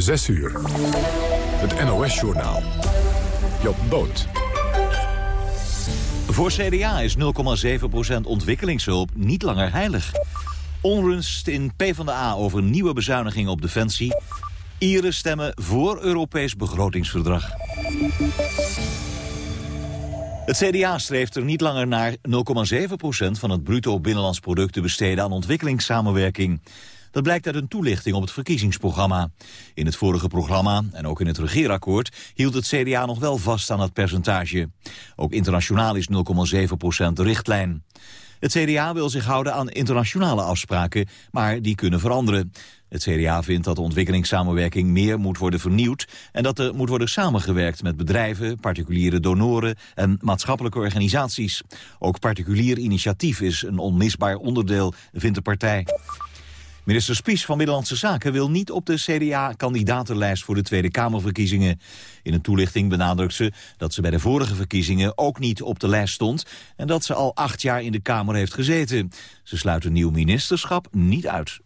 6 uur. Het NOS-journaal. Job Boot. Voor CDA is 0,7% ontwikkelingshulp niet langer heilig. Onrust in PvdA over nieuwe bezuinigingen op defensie. Ieren stemmen voor Europees begrotingsverdrag. Het CDA streeft er niet langer naar 0,7% van het bruto binnenlands product te besteden aan ontwikkelingssamenwerking. Dat blijkt uit een toelichting op het verkiezingsprogramma. In het vorige programma en ook in het regeerakkoord hield het CDA nog wel vast aan dat percentage. Ook internationaal is 0,7% de richtlijn. Het CDA wil zich houden aan internationale afspraken, maar die kunnen veranderen. Het CDA vindt dat de ontwikkelingssamenwerking meer moet worden vernieuwd... en dat er moet worden samengewerkt met bedrijven, particuliere donoren... en maatschappelijke organisaties. Ook particulier initiatief is een onmisbaar onderdeel, vindt de partij. Minister Spies van Middellandse Zaken wil niet op de CDA-kandidatenlijst voor de Tweede Kamerverkiezingen. In een toelichting benadrukt ze dat ze bij de vorige verkiezingen ook niet op de lijst stond en dat ze al acht jaar in de Kamer heeft gezeten. Ze sluit een nieuw ministerschap niet uit.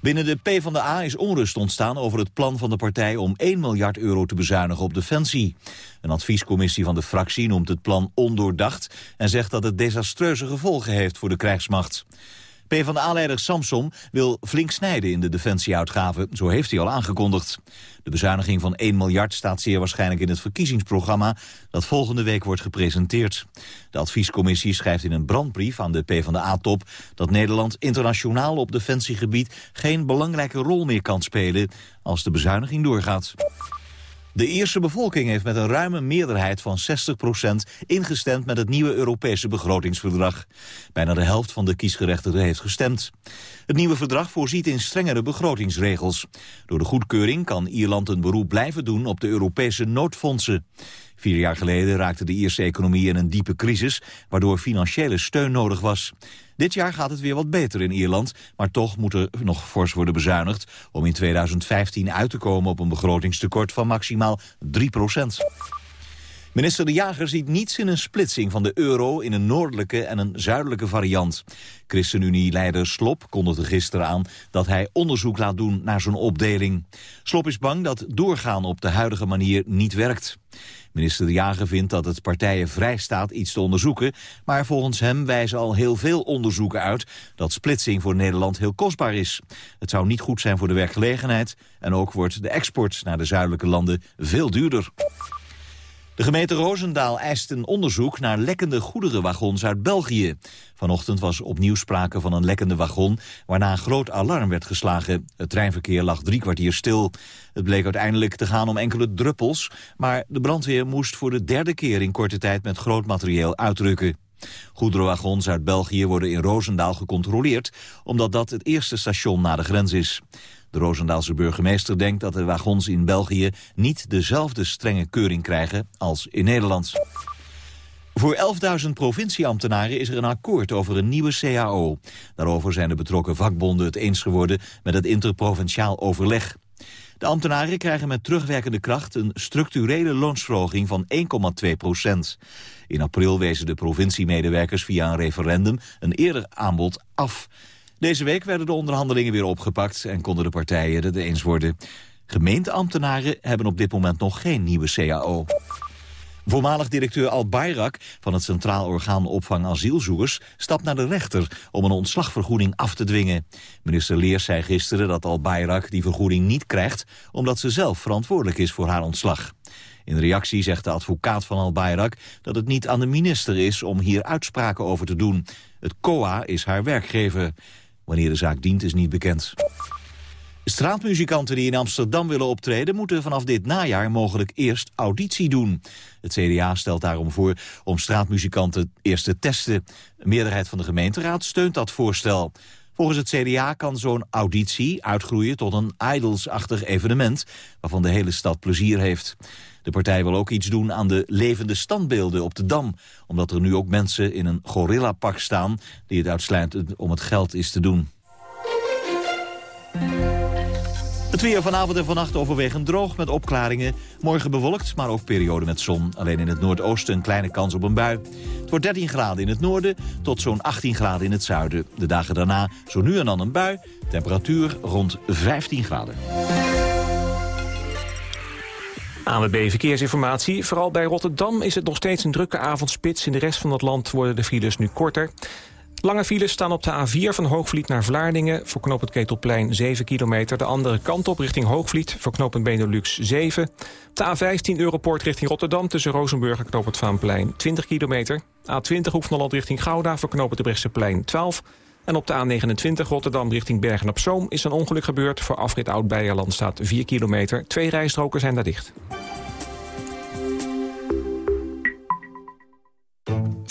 Binnen de PvdA is onrust ontstaan over het plan van de partij om 1 miljard euro te bezuinigen op defensie. Een adviescommissie van de fractie noemt het plan ondoordacht en zegt dat het desastreuze gevolgen heeft voor de krijgsmacht. PvdA-leider Samson wil flink snijden in de defensieuitgaven. Zo heeft hij al aangekondigd. De bezuiniging van 1 miljard staat zeer waarschijnlijk in het verkiezingsprogramma... dat volgende week wordt gepresenteerd. De adviescommissie schrijft in een brandbrief aan de PvdA-top... dat Nederland internationaal op defensiegebied geen belangrijke rol meer kan spelen... als de bezuiniging doorgaat. De Ierse bevolking heeft met een ruime meerderheid van 60% ingestemd met het nieuwe Europese begrotingsverdrag. Bijna de helft van de kiesgerechtigden heeft gestemd. Het nieuwe verdrag voorziet in strengere begrotingsregels. Door de goedkeuring kan Ierland een beroep blijven doen op de Europese noodfondsen. Vier jaar geleden raakte de Ierse economie in een diepe crisis... waardoor financiële steun nodig was. Dit jaar gaat het weer wat beter in Ierland, maar toch moet er nog fors worden bezuinigd... om in 2015 uit te komen op een begrotingstekort van maximaal 3 procent. Minister De Jager ziet niets in een splitsing van de euro in een noordelijke en een zuidelijke variant. ChristenUnie-leider Slop kondigde gisteren aan dat hij onderzoek laat doen naar zo'n opdeling. Slop is bang dat doorgaan op de huidige manier niet werkt. Minister De Jager vindt dat het partijen vrij staat iets te onderzoeken... maar volgens hem wijzen al heel veel onderzoeken uit... dat splitsing voor Nederland heel kostbaar is. Het zou niet goed zijn voor de werkgelegenheid... en ook wordt de export naar de zuidelijke landen veel duurder. De gemeente Roosendaal eist een onderzoek naar lekkende goederenwagons uit België. Vanochtend was opnieuw sprake van een lekkende wagon... waarna een groot alarm werd geslagen. Het treinverkeer lag drie kwartier stil. Het bleek uiteindelijk te gaan om enkele druppels... maar de brandweer moest voor de derde keer in korte tijd... met groot materieel uitrukken. Goederenwagons uit België worden in Roosendaal gecontroleerd... omdat dat het eerste station na de grens is. De Roosendaalse burgemeester denkt dat de wagons in België niet dezelfde strenge keuring krijgen als in Nederland. Voor 11.000 provincieambtenaren is er een akkoord over een nieuwe CAO. Daarover zijn de betrokken vakbonden het eens geworden met het interprovinciaal overleg. De ambtenaren krijgen met terugwerkende kracht een structurele loonsverhoging van 1,2 procent. In april wezen de provinciemedewerkers via een referendum een eerder aanbod af. Deze week werden de onderhandelingen weer opgepakt en konden de partijen het eens worden. Gemeenteambtenaren hebben op dit moment nog geen nieuwe CAO. Voormalig directeur Al Bayrak van het Centraal Orgaan Opvang Asielzoekers stapt naar de rechter om een ontslagvergoeding af te dwingen. Minister Leers zei gisteren dat Al Bayrak die vergoeding niet krijgt omdat ze zelf verantwoordelijk is voor haar ontslag. In reactie zegt de advocaat van Al Bayrak dat het niet aan de minister is om hier uitspraken over te doen. Het COA is haar werkgever. Wanneer de zaak dient is niet bekend. Straatmuzikanten die in Amsterdam willen optreden... moeten vanaf dit najaar mogelijk eerst auditie doen. Het CDA stelt daarom voor om straatmuzikanten eerst te testen. Een meerderheid van de gemeenteraad steunt dat voorstel. Volgens het CDA kan zo'n auditie uitgroeien tot een idolsachtig evenement... waarvan de hele stad plezier heeft. De partij wil ook iets doen aan de levende standbeelden op de Dam. Omdat er nu ook mensen in een gorillapak staan... die het uitsluitend om het geld is te doen. Het weer vanavond en vannacht overwegend droog met opklaringen. Morgen bewolkt, maar ook periode met zon. Alleen in het noordoosten een kleine kans op een bui. Het wordt 13 graden in het noorden tot zo'n 18 graden in het zuiden. De dagen daarna zo nu en dan een bui. Temperatuur rond 15 graden. ANWB Verkeersinformatie. Vooral bij Rotterdam is het nog steeds een drukke avondspits. In de rest van het land worden de files nu korter. Lange files staan op de A4 van Hoogvliet naar Vlaardingen... voor knooppunt Ketelplein 7 kilometer. De andere kant op richting Hoogvliet voor knooppunt Benelux 7. De A15 Europoort richting Rotterdam tussen Rozenburg en knooppunt Vaanplein 20 kilometer. A20 Hoek richting Gouda voor knooppunt de Brechtseplein 12. En op de A29 Rotterdam richting Bergen-op-Zoom is een ongeluk gebeurd. Voor afrit Oud-Beijerland staat 4 kilometer. Twee rijstroken zijn daar dicht.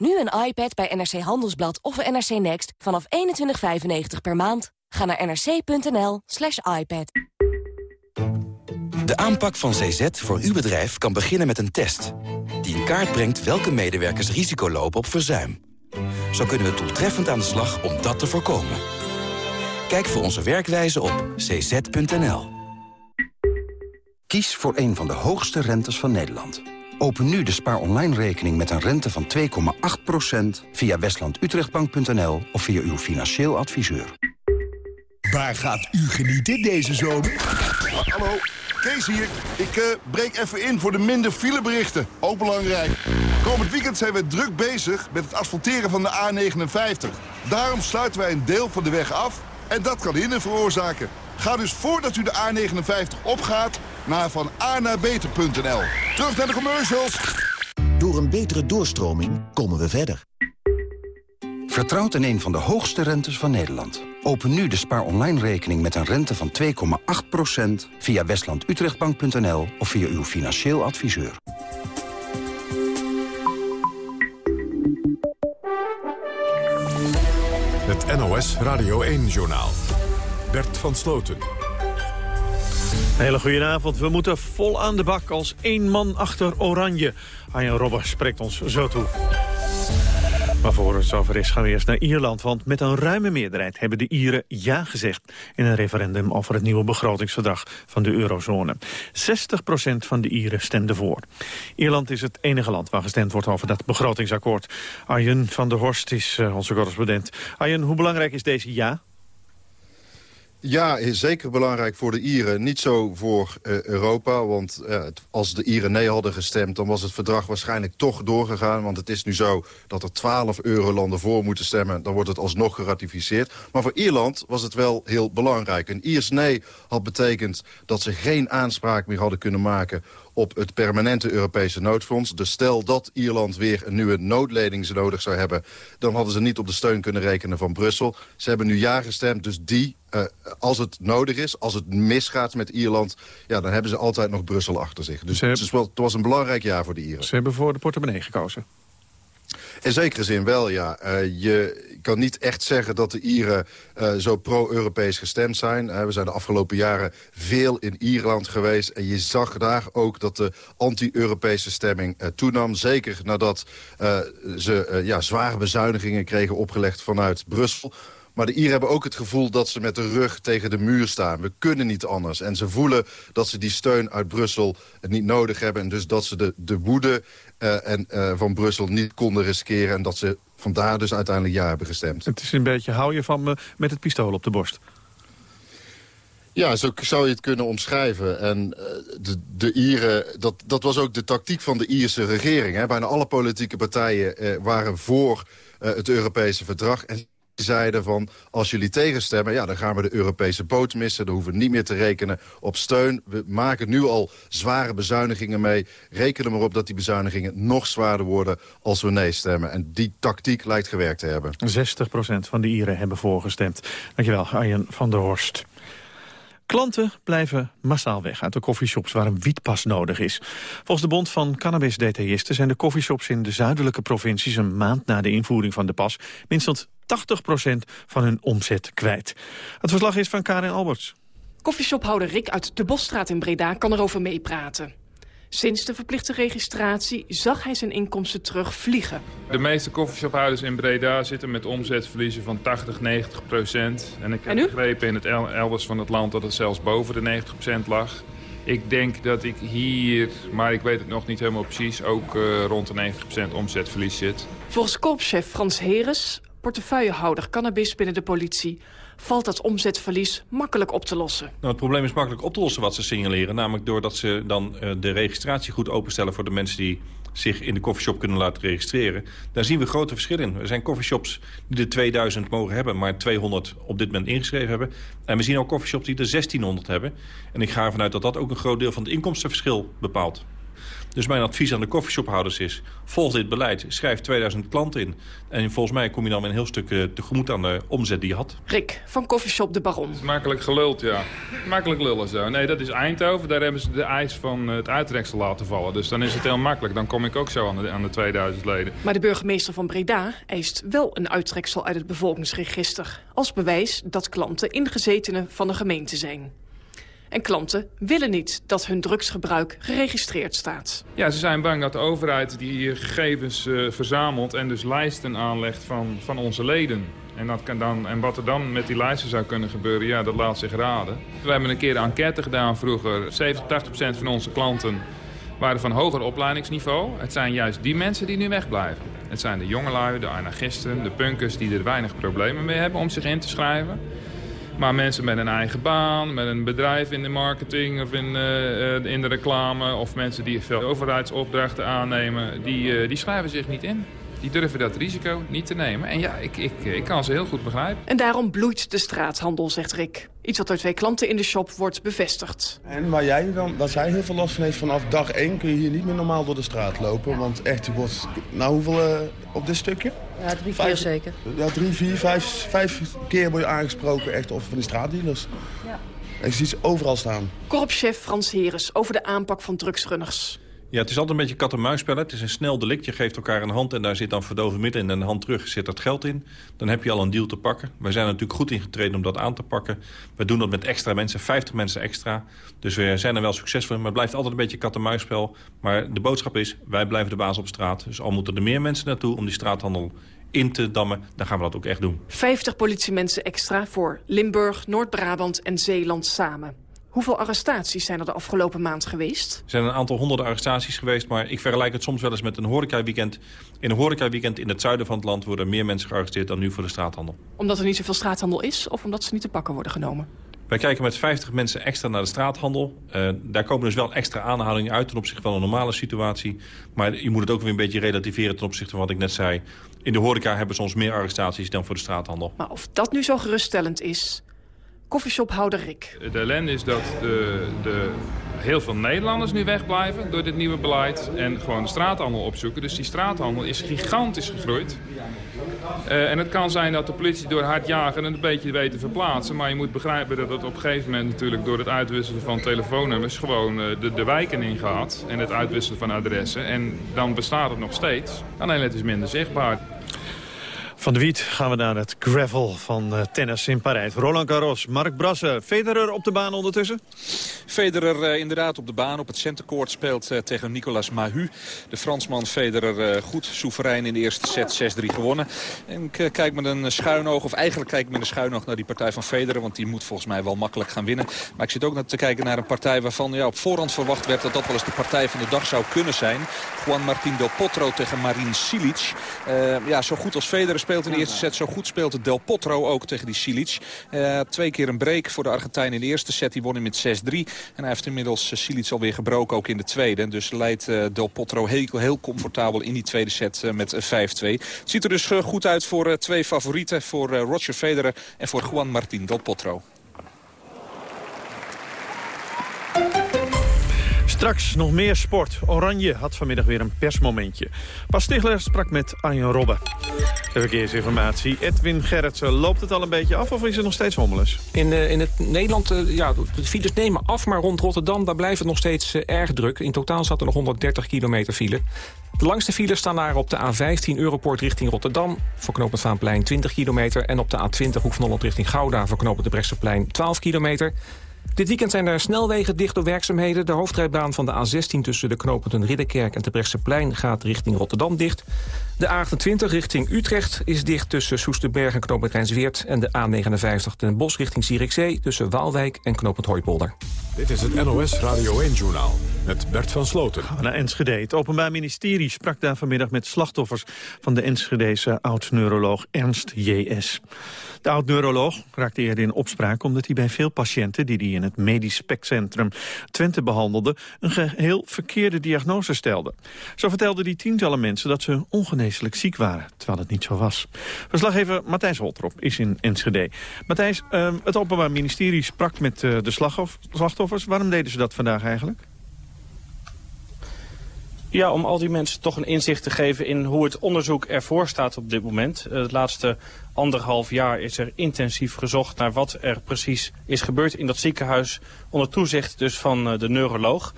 Nu een iPad bij NRC Handelsblad of NRC Next vanaf 21,95 per maand. Ga naar nrc.nl slash iPad. De aanpak van CZ voor uw bedrijf kan beginnen met een test... die in kaart brengt welke medewerkers risico lopen op verzuim. Zo kunnen we doeltreffend aan de slag om dat te voorkomen. Kijk voor onze werkwijze op cz.nl. Kies voor een van de hoogste rentes van Nederland. Open nu de Spaar Online rekening met een rente van 2,8% via westlandutrechtbank.nl of via uw financieel adviseur. Waar gaat u genieten deze zomer? Hallo, Kees hier. Ik uh, breek even in voor de minder fileberichten. Ook belangrijk. Komend weekend zijn we druk bezig met het asfalteren van de A59. Daarom sluiten wij een deel van de weg af en dat kan hinder veroorzaken. Ga dus voordat u de A59 opgaat naar van naar beter.nl. Terug naar de commercials. Door een betere doorstroming komen we verder. Vertrouwt in een van de hoogste rentes van Nederland. Open nu de Spaar Online rekening met een rente van 2,8% via westlandutrechtbank.nl of via uw financieel adviseur. Het NOS Radio 1-journaal. Bert van Sloten. hele goede avond. We moeten vol aan de bak als één man achter Oranje. Arjen Robber spreekt ons zo toe. Maar voor het zover is gaan we eerst naar Ierland. Want met een ruime meerderheid hebben de Ieren ja gezegd... in een referendum over het nieuwe begrotingsverdrag van de eurozone. 60% van de Ieren stemde voor. Ierland is het enige land waar gestemd wordt over dat begrotingsakkoord. Arjen van der Horst is uh, onze correspondent. Arjen, hoe belangrijk is deze ja? Ja, zeker belangrijk voor de Ieren. Niet zo voor uh, Europa, want uh, als de Ieren nee hadden gestemd... dan was het verdrag waarschijnlijk toch doorgegaan. Want het is nu zo dat er twaalf eurolanden voor moeten stemmen. Dan wordt het alsnog geratificeerd. Maar voor Ierland was het wel heel belangrijk. Een Iers nee had betekend dat ze geen aanspraak meer hadden kunnen maken op het permanente Europese noodfonds. Dus stel dat Ierland weer een nieuwe noodlening nodig zou hebben... dan hadden ze niet op de steun kunnen rekenen van Brussel. Ze hebben nu ja gestemd, dus die, uh, als het nodig is... als het misgaat met Ierland, ja, dan hebben ze altijd nog Brussel achter zich. Dus hebben... het, was een belangrijk jaar voor de Ieren. Ze hebben voor de portemonnee gekozen. In zekere zin wel, ja. Uh, je kan niet echt zeggen dat de Ieren uh, zo pro-Europees gestemd zijn. Uh, we zijn de afgelopen jaren veel in Ierland geweest. En je zag daar ook dat de anti-Europese stemming toenam. Zeker nadat ze ja, zware bezuinigingen kregen opgelegd vanuit Brussel. Maar de Ieren hebben ook het gevoel dat ze met de rug tegen de muur staan. We kunnen niet anders. En ze voelen dat ze die steun uit Brussel niet nodig hebben. En dus dat ze de, de woede uh, en, uh, van Brussel niet konden riskeren. En dat ze vandaar dus uiteindelijk ja hebben gestemd. Het is een beetje, hou je van me met het pistool op de borst? Ja, zo zou je het kunnen omschrijven. En uh, de, de Ieren, dat, dat was ook de tactiek van de Ierse regering. Hè. Bijna alle politieke partijen uh, waren voor uh, het Europese verdrag. En zeiden van, als jullie tegenstemmen... ja, dan gaan we de Europese boot missen. Dan hoeven we niet meer te rekenen op steun. We maken nu al zware bezuinigingen mee. Rekenen maar op dat die bezuinigingen nog zwaarder worden... als we nee stemmen. En die tactiek lijkt gewerkt te hebben. 60% van de Ieren hebben voorgestemd. Dankjewel, Arjen van der Horst. Klanten blijven massaal weg uit de koffieshops waar een wietpas nodig is. Volgens de Bond van Cannabis-detailisten zijn de koffieshops in de zuidelijke provincies een maand na de invoering van de pas minstens 80% van hun omzet kwijt. Het verslag is van Karin Alberts. Koffieshophouder Rick uit de Bosstraat in Breda kan erover meepraten. Sinds de verplichte registratie zag hij zijn inkomsten terugvliegen. De meeste koffieshophouders in Breda zitten met omzetverliezen van 80, 90 procent. En ik heb begrepen in het elders van het land dat het zelfs boven de 90 procent lag. Ik denk dat ik hier, maar ik weet het nog niet helemaal precies... ook uh, rond de 90 procent omzetverlies zit. Volgens korpschef Frans Heres, portefeuillehouder cannabis binnen de politie valt dat omzetverlies makkelijk op te lossen. Nou, het probleem is makkelijk op te lossen wat ze signaleren. Namelijk doordat ze dan uh, de registratie goed openstellen voor de mensen die zich in de koffieshop kunnen laten registreren. Daar zien we grote verschillen in. Er zijn coffeeshops die er 2000 mogen hebben, maar 200 op dit moment ingeschreven hebben. En we zien ook coffeeshops die er 1600 hebben. En ik ga ervan uit dat dat ook een groot deel van het inkomstenverschil bepaalt. Dus mijn advies aan de koffieshophouders is... volg dit beleid, schrijf 2000 klanten in. En volgens mij kom je dan met een heel stuk uh, tegemoet aan de omzet die je had. Rick van Koffieshop de Baron. Makkelijk geluld, ja. Makkelijk lullen zo. Nee, dat is Eindhoven. Daar hebben ze de eis van het uittreksel laten vallen. Dus dan is het heel makkelijk. Dan kom ik ook zo aan de, aan de 2000 leden. Maar de burgemeester van Breda eist wel een uittreksel uit het bevolkingsregister. Als bewijs dat klanten ingezetenen van de gemeente zijn. En klanten willen niet dat hun drugsgebruik geregistreerd staat. Ja, ze zijn bang dat de overheid die gegevens uh, verzamelt... en dus lijsten aanlegt van, van onze leden. En, dat kan dan, en wat er dan met die lijsten zou kunnen gebeuren, ja, dat laat zich raden. We hebben een keer een enquête gedaan vroeger. 70, 80 procent van onze klanten waren van hoger opleidingsniveau. Het zijn juist die mensen die nu wegblijven. Het zijn de jongelui, de anarchisten, de punkers die er weinig problemen mee hebben om zich in te schrijven. Maar mensen met een eigen baan, met een bedrijf in de marketing of in, uh, in de reclame... of mensen die veel overheidsopdrachten aannemen, die, uh, die schrijven zich niet in. Die durven dat risico niet te nemen. En ja, ik, ik, ik kan ze heel goed begrijpen. En daarom bloeit de straathandel, zegt Rick. Iets wat door twee klanten in de shop wordt bevestigd. En waar jij dan, waar zij heel veel last van heeft, vanaf dag 1 kun je hier niet meer normaal door de straat lopen. Want echt, je wordt, nou hoeveel uh, op dit stukje? Ja, drie, vier zeker. Ja, drie, vier, vijf, vijf keer word je aangesproken echt over van die straatdealers. Ja. En je ziet ze overal staan. Korpschef Frans Heres over de aanpak van drugsrunners. Ja, het is altijd een beetje kat-en-muisspel. Het is een snel delict. Je geeft elkaar een hand en daar zit dan verdovend middel in. En de hand terug zit dat geld in. Dan heb je al een deal te pakken. Wij zijn natuurlijk goed ingetreden om dat aan te pakken. We doen dat met extra mensen, 50 mensen extra. Dus we zijn er wel succesvol in. Maar het blijft altijd een beetje kat-en-muisspel. Maar de boodschap is, wij blijven de baas op straat. Dus al moeten er meer mensen naartoe om die straathandel in te dammen, dan gaan we dat ook echt doen. 50 politiemensen extra voor Limburg, Noord-Brabant en Zeeland samen. Hoeveel arrestaties zijn er de afgelopen maand geweest? Er zijn een aantal honderden arrestaties geweest, maar ik vergelijk het soms wel eens met een horecaweekend. In een horecaweekend in het zuiden van het land worden meer mensen gearresteerd dan nu voor de straathandel. Omdat er niet zoveel straathandel is of omdat ze niet te pakken worden genomen? Wij kijken met 50 mensen extra naar de straathandel. Uh, daar komen dus wel extra aanhalingen uit ten opzichte van een normale situatie. Maar je moet het ook weer een beetje relativeren ten opzichte van wat ik net zei. In de horeca hebben we soms meer arrestaties dan voor de straathandel. Maar of dat nu zo geruststellend is, koffieshophouder Rick. De ellende is dat de, de, heel veel Nederlanders nu wegblijven door dit nieuwe beleid. En gewoon de straathandel opzoeken. Dus die straathandel is gigantisch gegroeid. Uh, en het kan zijn dat de politie door hard jagen een beetje weet te verplaatsen. Maar je moet begrijpen dat het op een gegeven moment natuurlijk door het uitwisselen van telefoonnummers gewoon uh, de, de wijken ingaat. En het uitwisselen van adressen. En dan bestaat het nog steeds. Alleen het is minder zichtbaar. Van de Wiet gaan we naar het gravel van uh, tennis in Parijs. Roland Garros, Mark Brasser, Federer op de baan ondertussen? Federer uh, inderdaad op de baan, op het centercourt speelt uh, tegen Nicolas Mahu. De Fransman Federer goed soeverein in de eerste set 6-3 gewonnen. En ik kijk met een schuinoog, of eigenlijk kijk ik met een schuinoog naar die partij van Federer. Want die moet volgens mij wel makkelijk gaan winnen. Maar ik zit ook naar te kijken naar een partij waarvan ja, op voorhand verwacht werd... dat dat wel eens de partij van de dag zou kunnen zijn. Juan Martín Del Potro tegen Marin Silic. ja, zo goed als Federer speelt in de eerste set. Zo goed speelt Del Potro ook tegen die Silic. Uh, twee keer een break voor de Argentijn in de eerste set. Die won hij met 6-3. En hij heeft inmiddels uh, Silic alweer gebroken ook in de tweede. Dus leidt uh, Del Potro heel, heel comfortabel in die tweede set met 5-2. Het ziet er dus goed uit voor twee favorieten. Voor Roger Federer en voor Juan Martín Del Potro. Straks nog meer sport. Oranje had vanmiddag weer een persmomentje. Pas Stigler sprak met Arjen Robben. De verkeersinformatie. Edwin Gerritsen, loopt het al een beetje af of is het nog steeds hommeles? In, uh, in het Nederland, uh, ja, de files nemen af, maar rond Rotterdam daar blijft het nog steeds uh, erg druk. In totaal zat er nog 130 kilometer file. De langste files staan daar op de A15 Europort richting Rotterdam... voor knooppunt Vaanplein 20 kilometer... en op de A20 Hoek van Holland richting Gouda voor knooppunt de Bresseplein 12 kilometer... Dit weekend zijn er snelwegen dicht door werkzaamheden. De hoofdrijbaan van de A16 tussen de knooppunten Ridderkerk en Terbrechtseplein gaat richting Rotterdam dicht. De A28 richting Utrecht is dicht tussen Soesterberg en knooppunt Rijnsweert. En de A59 Den Bosch richting Zierikzee tussen Waalwijk en knooppunt Hooipolder. Dit is het NOS Radio 1-journaal met Bert van Sloten. Naar Enschede. Het Openbaar Ministerie sprak daar vanmiddag met slachtoffers... van de Enschedese oud-neuroloog Ernst J.S. De oud-neuroloog raakte eerder in opspraak... omdat hij bij veel patiënten die hij in het medisch spectrum Twente behandelde... een geheel verkeerde diagnose stelde. Zo vertelde hij tientallen mensen dat ze ongeneeslijk ziek waren... terwijl het niet zo was. Verslaggever Matthijs Holtrop is in Enschede. Matthijs, uh, het Openbaar Ministerie sprak met uh, de slachtoffers. Waarom deden ze dat vandaag eigenlijk? Ja, om al die mensen toch een inzicht te geven in hoe het onderzoek ervoor staat op dit moment. Uh, het laatste anderhalf jaar is er intensief gezocht naar wat er precies is gebeurd in dat ziekenhuis. Onder toezicht dus van uh, de neuroloog.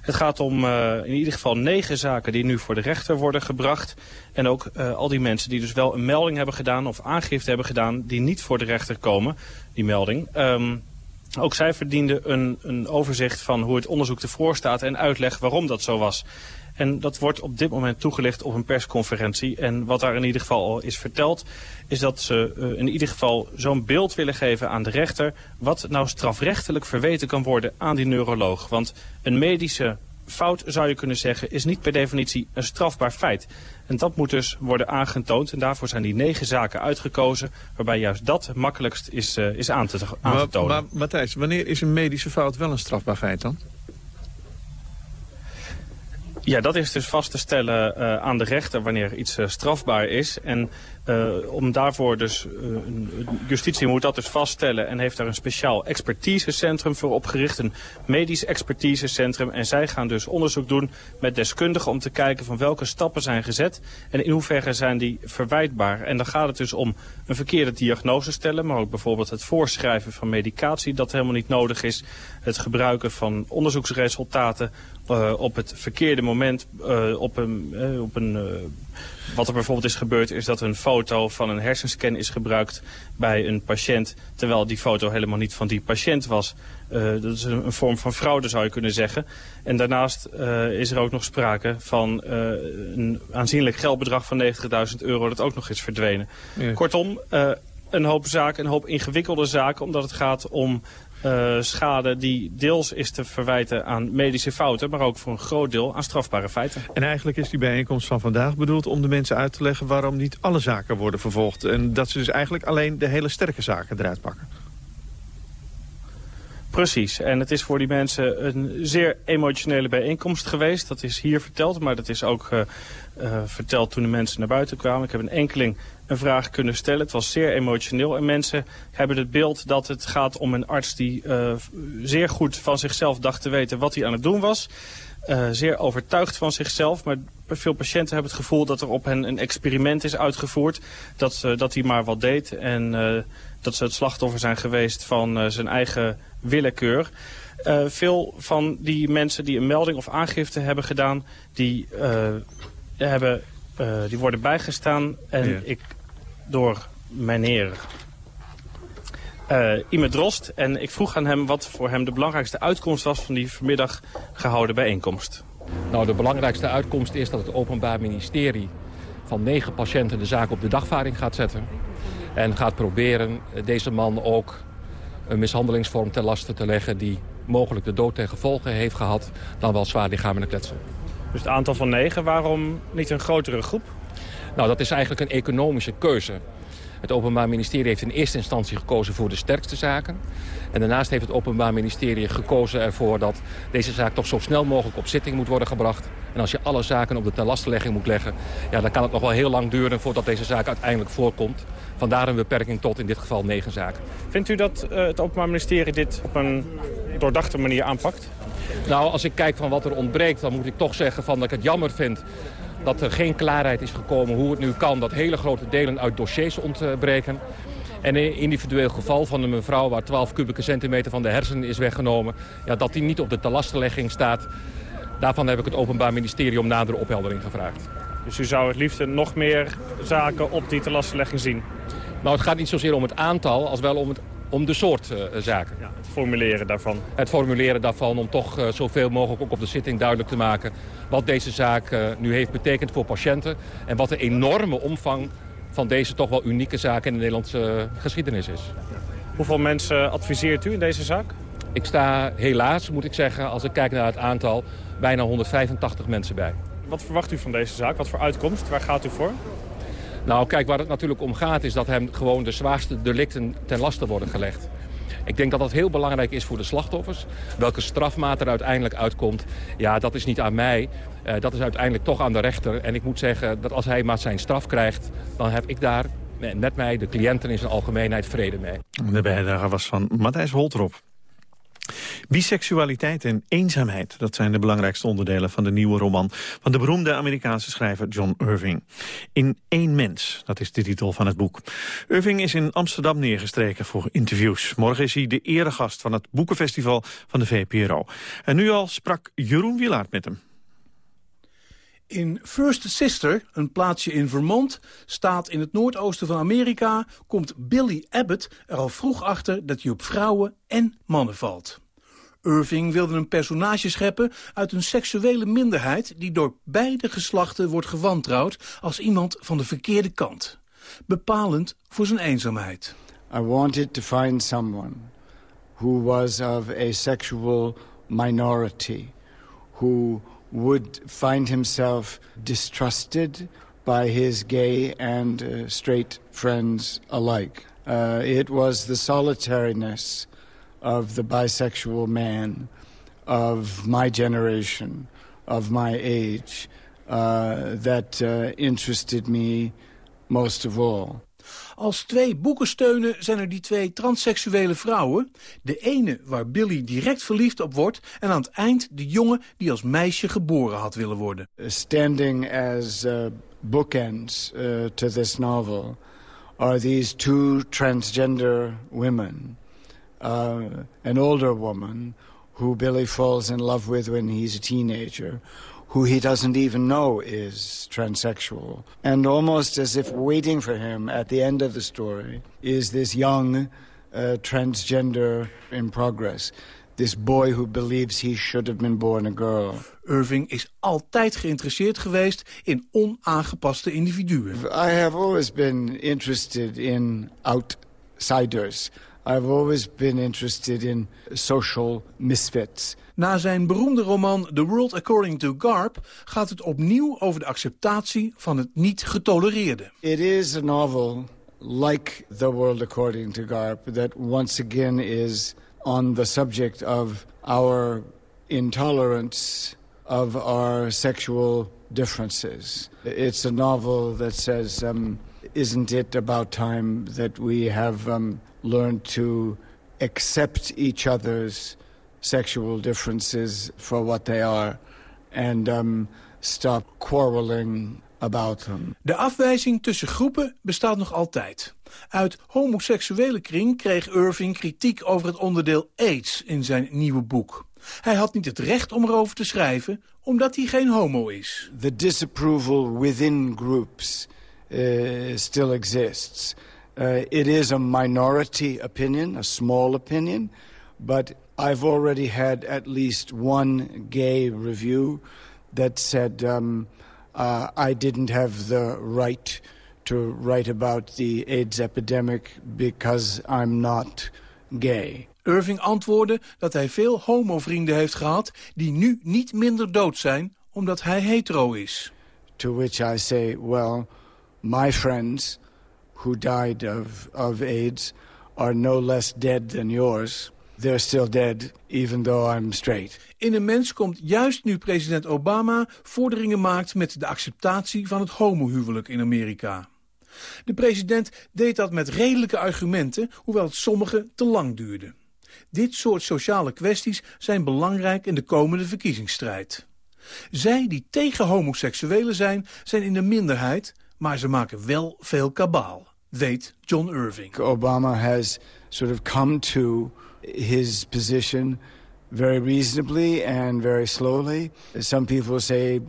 Het gaat om uh, in ieder geval negen zaken die nu voor de rechter worden gebracht. En ook al die mensen die dus wel een melding hebben gedaan of aangifte hebben gedaan die niet voor de rechter komen, die melding. Um, ook zij verdienden een, een overzicht van hoe het onderzoek ervoor staat en uitleg waarom dat zo was. En dat wordt op dit moment toegelicht op een persconferentie. En wat daar in ieder geval al is verteld... is dat ze uh, in ieder geval zo'n beeld willen geven aan de rechter... wat nou strafrechtelijk verweten kan worden aan die neuroloog. Want een medische fout, zou je kunnen zeggen... is niet per definitie een strafbaar feit. En dat moet dus worden aangetoond. En daarvoor zijn die negen zaken uitgekozen... waarbij juist dat makkelijkst is, uh, is aan, te, aan te tonen. Maar, maar Matthijs, wanneer is een medische fout wel een strafbaar feit dan? Ja, dat is dus vast te stellen uh, aan de rechter wanneer iets uh, strafbaar is. En uh, om daarvoor dus, justitie moet dat dus vaststellen en heeft daar een speciaal expertisecentrum voor opgericht. Een medisch expertisecentrum. En zij gaan dus onderzoek doen met deskundigen om te kijken van welke stappen zijn gezet. En in hoeverre zijn die verwijtbaar. En dan gaat het dus om een verkeerde diagnose stellen. Maar ook bijvoorbeeld het voorschrijven van medicatie dat helemaal niet nodig is. Het gebruiken van onderzoeksresultaten uh, op het verkeerde moment uh, op een, uh, op een wat er bijvoorbeeld is gebeurd is dat een foto van een hersenscan is gebruikt bij een patiënt, terwijl die foto helemaal niet van die patiënt was. dat is een, een, vorm van fraude zou je kunnen zeggen. En daarnaast is er ook nog sprake van een aanzienlijk geldbedrag van 90.000 euro dat ook nog is verdwenen. Ja. Kortom, een hoop zaken, een hoop ingewikkelde zaken, omdat het gaat om uh, schade die deels is te verwijten aan medische fouten... maar ook voor een groot deel aan strafbare feiten. En eigenlijk is die bijeenkomst van vandaag bedoeld om de mensen uit te leggen... waarom niet alle zaken worden vervolgd. En dat ze dus eigenlijk alleen de hele sterke zaken eruit pakken. Precies. En het is voor die mensen een zeer emotionele bijeenkomst geweest. Dat is hier verteld, maar dat is ook uh, uh, verteld toen de mensen naar buiten kwamen. Ik heb een enkeling een vraag kunnen stellen. Het was zeer emotioneel en mensen hebben het beeld dat het gaat om een arts die uh, zeer goed van zichzelf dacht te weten wat hij aan het doen was. Uh, zeer overtuigd van zichzelf, maar veel patiënten hebben het gevoel dat er op hen een experiment is uitgevoerd. Dat, dat hij maar wat deed en dat ze het slachtoffer zijn geweest van zijn eigen willekeur. veel van die mensen die een melding of aangifte hebben gedaan, die, hebben, die worden bijgestaan. En ja. ik door meneer uh, Ime Drost. En ik vroeg aan hem wat voor hem de belangrijkste uitkomst was van die vanmiddag gehouden bijeenkomst. Nou, de belangrijkste uitkomst is dat het Openbaar Ministerie van negen patiënten de zaak op de dagvaarding gaat zetten. En gaat proberen deze man ook een mishandelingsvorm ten laste te leggen... die mogelijk de dood ten gevolge heeft gehad, dan wel zwaar lichamelijk kletsen. Dus het aantal van negen, waarom niet een grotere groep? Nou, dat is eigenlijk een economische keuze. Het Openbaar Ministerie heeft in eerste instantie gekozen voor de sterkste zaken. En daarnaast heeft het Openbaar Ministerie gekozen ervoor dat deze zaak toch zo snel mogelijk op zitting moet worden gebracht. En als je alle zaken op de tenlastelegging moet leggen, ja, dan kan het nog wel heel lang duren voordat deze zaak uiteindelijk voorkomt. Vandaar een beperking tot in dit geval negen zaken. Vindt u dat uh, het Openbaar Ministerie dit op een doordachte manier aanpakt? Nou, als ik kijk van wat er ontbreekt, dan moet ik toch zeggen van dat ik het jammer vind dat er geen klaarheid is gekomen hoe het nu kan... dat hele grote delen uit dossiers ontbreken. En in een individueel geval van een mevrouw waar 12 kubieke centimeter van de hersenen is weggenomen... Ja, dat die niet op de telastenlegging staat. Daarvan heb ik het Openbaar Ministerie om nadere opheldering gevraagd. Dus u zou het liefst nog meer zaken op die telastenlegging zien? Nou, het gaat niet zozeer om het aantal als wel om het om de soort zaken. Ja, het formuleren daarvan. Het formuleren daarvan om toch uh, zoveel mogelijk ook op de zitting duidelijk te maken... wat deze zaak nu heeft betekend voor patiënten... en wat de enorme omvang van deze toch wel unieke zaak in de Nederlandse geschiedenis is. Hoeveel mensen adviseert u in deze zaak? Ik sta helaas, moet ik zeggen, als ik kijk naar het aantal... bijna 185 mensen bij. Wat verwacht u van deze zaak? Wat voor uitkomst? Waar gaat u voor? Nou, kijk, waar het natuurlijk om gaat is dat hem gewoon de zwaarste delicten ten laste worden gelegd. Ik denk dat dat heel belangrijk is voor de slachtoffers. Welke strafmaat er uiteindelijk uitkomt, ja, dat is niet aan mij. Uh, dat is uiteindelijk toch aan de rechter. En ik moet zeggen dat als hij maar zijn straf krijgt... dan heb ik daar met mij, de cliënten in zijn algemeenheid, vrede mee. De bijdrage was van Matthijs Holtrop. Biseksualiteit en eenzaamheid, dat zijn de belangrijkste onderdelen van de nieuwe roman van de beroemde Amerikaanse schrijver John Irving. In één mens, dat is de titel van het boek. Irving is in Amsterdam neergestreken voor interviews. Morgen is hij de eregast van het boekenfestival van de VPRO. En nu al sprak Jeroen Wielaert met hem. In First Sister, een plaatsje in Vermont, staat in het noordoosten van Amerika... komt Billy Abbott er al vroeg achter dat hij op vrouwen en mannen valt. Irving wilde een personage scheppen uit een seksuele minderheid... die door beide geslachten wordt gewantrouwd als iemand van de verkeerde kant. Bepalend voor zijn eenzaamheid. I wanted to find someone who was of a sexual minority... who would find himself distrusted by his gay and uh, straight friends alike. Uh, it was the solitariness of the bisexual man of my generation, of my age, uh, that uh, interested me most of all. Als twee boeken steunen zijn er die twee transseksuele vrouwen. De ene waar Billy direct verliefd op wordt... en aan het eind de jongen die als meisje geboren had willen worden. Standing as uh, bookends uh, to this novel... are these two transgender women. Uh, an older woman who Billy falls in love with when he's a teenager who he doesn't even know is transsexual. And almost as if waiting for him at the end of the story is this young uh, transgender in progress. This boy who believes he should have been born a girl. Irving is altijd geïnteresseerd geweest in onaangepaste individuen. I have always been interested in outsiders. I've always been interested in social misfits. Na zijn beroemde roman The World According to Garp gaat het opnieuw over de acceptatie van het niet getolereerde. It is a novel like The World According to Garp that once again is on the subject of our intolerance of our sexual differences. It's a novel that says, um, isn't it about time that we have um, learned to accept each other's sexual differences for what they are and um, stop quarreling about them. De afwijzing tussen groepen bestaat nog altijd. Uit homoseksuele kring kreeg Irving kritiek over het onderdeel AIDS in zijn nieuwe boek. Hij had niet het recht om erover te schrijven, omdat hij geen homo is. The disapproval within groups uh, still exists. Uh, it is a minority opinion, a small opinion, but I've already had at least one gay review that said um, uh, I didn't have the right to write about the AIDS epidemic because I'm not gay. Irving antwoordde dat hij veel homovrienden heeft gehad... die nu niet minder dood zijn omdat hij hetero is. To which I say, well, my friends who died of, of AIDS are no less dead than yours... They're still dead, even though I'm straight. In een mens komt juist nu president Obama vorderingen maakt met de acceptatie van het homohuwelijk in Amerika. De president deed dat met redelijke argumenten, hoewel het sommige te lang duurde. Dit soort sociale kwesties zijn belangrijk in de komende verkiezingsstrijd. Zij die tegen homoseksuelen zijn, zijn in de minderheid, maar ze maken wel veel kabaal, weet John Irving. Obama has sort of come to his position very reasonably and very slowly. Some people say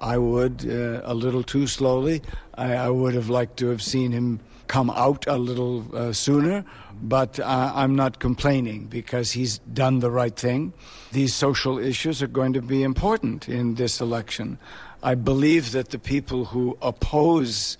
I would uh, a little too slowly. I, I, would have liked to have seen him come out a little uh, sooner. but uh, I'm not complaining because he's done the right thing. These social issues are going to be important in this election. I believe that the people who oppose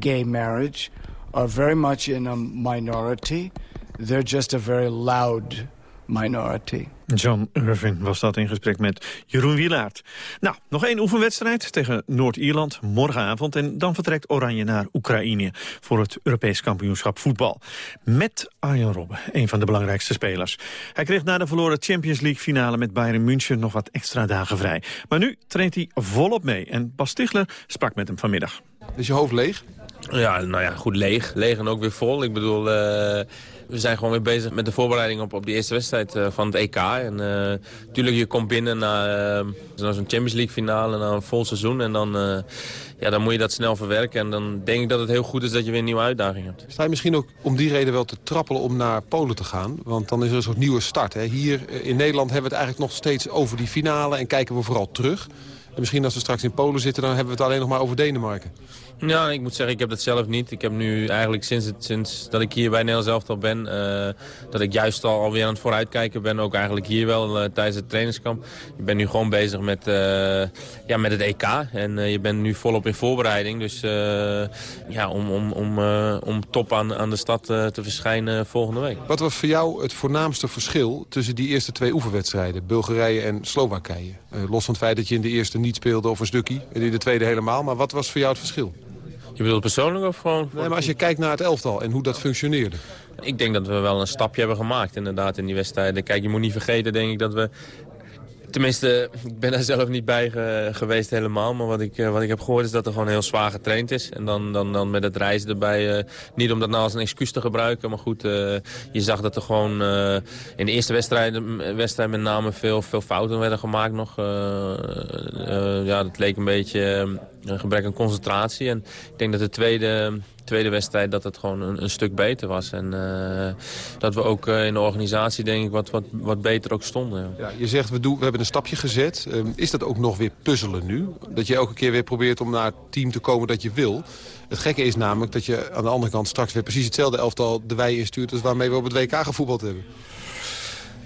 gay marriage are very much in a minority. They're just a very loud minority. John Irvin was dat in gesprek met Jeroen Wielaert. Nou, nog één oefenwedstrijd tegen Noord-Ierland morgenavond. En dan vertrekt Oranje naar Oekraïne voor het Europees kampioenschap voetbal. Met Arjen Robben, een van de belangrijkste spelers. Hij kreeg na de verloren Champions League finale met Bayern München nog wat extra dagen vrij. Maar nu traint hij volop mee. En Bas Stigler sprak met hem vanmiddag. Is je hoofd leeg? Ja, nou ja, goed leeg. Leeg en ook weer vol. Ik bedoel... Uh we zijn gewoon weer bezig met de voorbereiding op, op die eerste wedstrijd uh, van het EK. En natuurlijk, uh, je komt binnen naar, uh, zo'n Champions League finale, na een vol seizoen. En dan, ja, dan moet je dat snel verwerken. En dan denk ik dat het heel goed is dat je weer een nieuwe uitdaging hebt. Sta je misschien ook om die reden wel te trappelen om naar Polen te gaan? Want dan is er een soort nieuwe start. Hè? Hier in Nederland hebben we het eigenlijk nog steeds over die finale en kijken we vooral terug. En misschien als we straks in Polen zitten, dan hebben we het alleen nog maar over Denemarken. Ja, ik moet zeggen, ik heb dat zelf niet. Ik heb nu eigenlijk sinds, het, sinds dat ik hier bij Nederland zelf ben... Uh, dat ik juist al alweer aan het vooruitkijken ben. Ook eigenlijk hier wel uh, tijdens het trainingskamp. Je bent nu gewoon bezig met, uh, ja, met het EK. En je bent nu volop in voorbereiding. Dus ja, om, om, om, om top aan, aan de stad te verschijnen volgende week. Wat was voor jou het voornaamste verschil tussen die eerste twee oefenwedstrijden? Bulgarije en Slowakije. los van het feit dat je in de eerste niet speelde of een stukje. En in de tweede helemaal. Maar wat was voor jou het verschil? Je bedoelt persoonlijk of gewoon... Nee, maar als je kijkt naar het elftal en hoe dat functioneerde. Ik denk dat we wel een stapje hebben gemaakt inderdaad in die wedstrijden. Kijk, je moet niet vergeten denk ik dat we Tenminste, ik ben daar zelf niet bij geweest helemaal. Maar wat ik, eh, wat ik heb gehoord is dat er gewoon heel zwaar getraind is. En dan, dan, dan met het reizen erbij. Uh, niet om dat nou als een excuus te gebruiken. Maar goed, uh, je zag dat er gewoon in de eerste wedstrijd, wedstrijd met name veel, veel fouten werden gemaakt nog. ja, dat leek een beetje een gebrek aan concentratie. En ik denk dat de tweede tweede wedstrijd dat het gewoon een, stuk beter was. En uh, dat we ook uh, in de organisatie denk ik wat, wat, wat beter ook stonden. Ja. je zegt we, doen, we hebben een stapje gezet. Um, is dat ook nog weer puzzelen nu? Dat je elke keer weer probeert om naar het team te komen dat je wil. Het gekke is namelijk dat je aan de andere kant straks weer precies hetzelfde elftal de wei instuurt... als waarmee we op het WK gevoetbald hebben.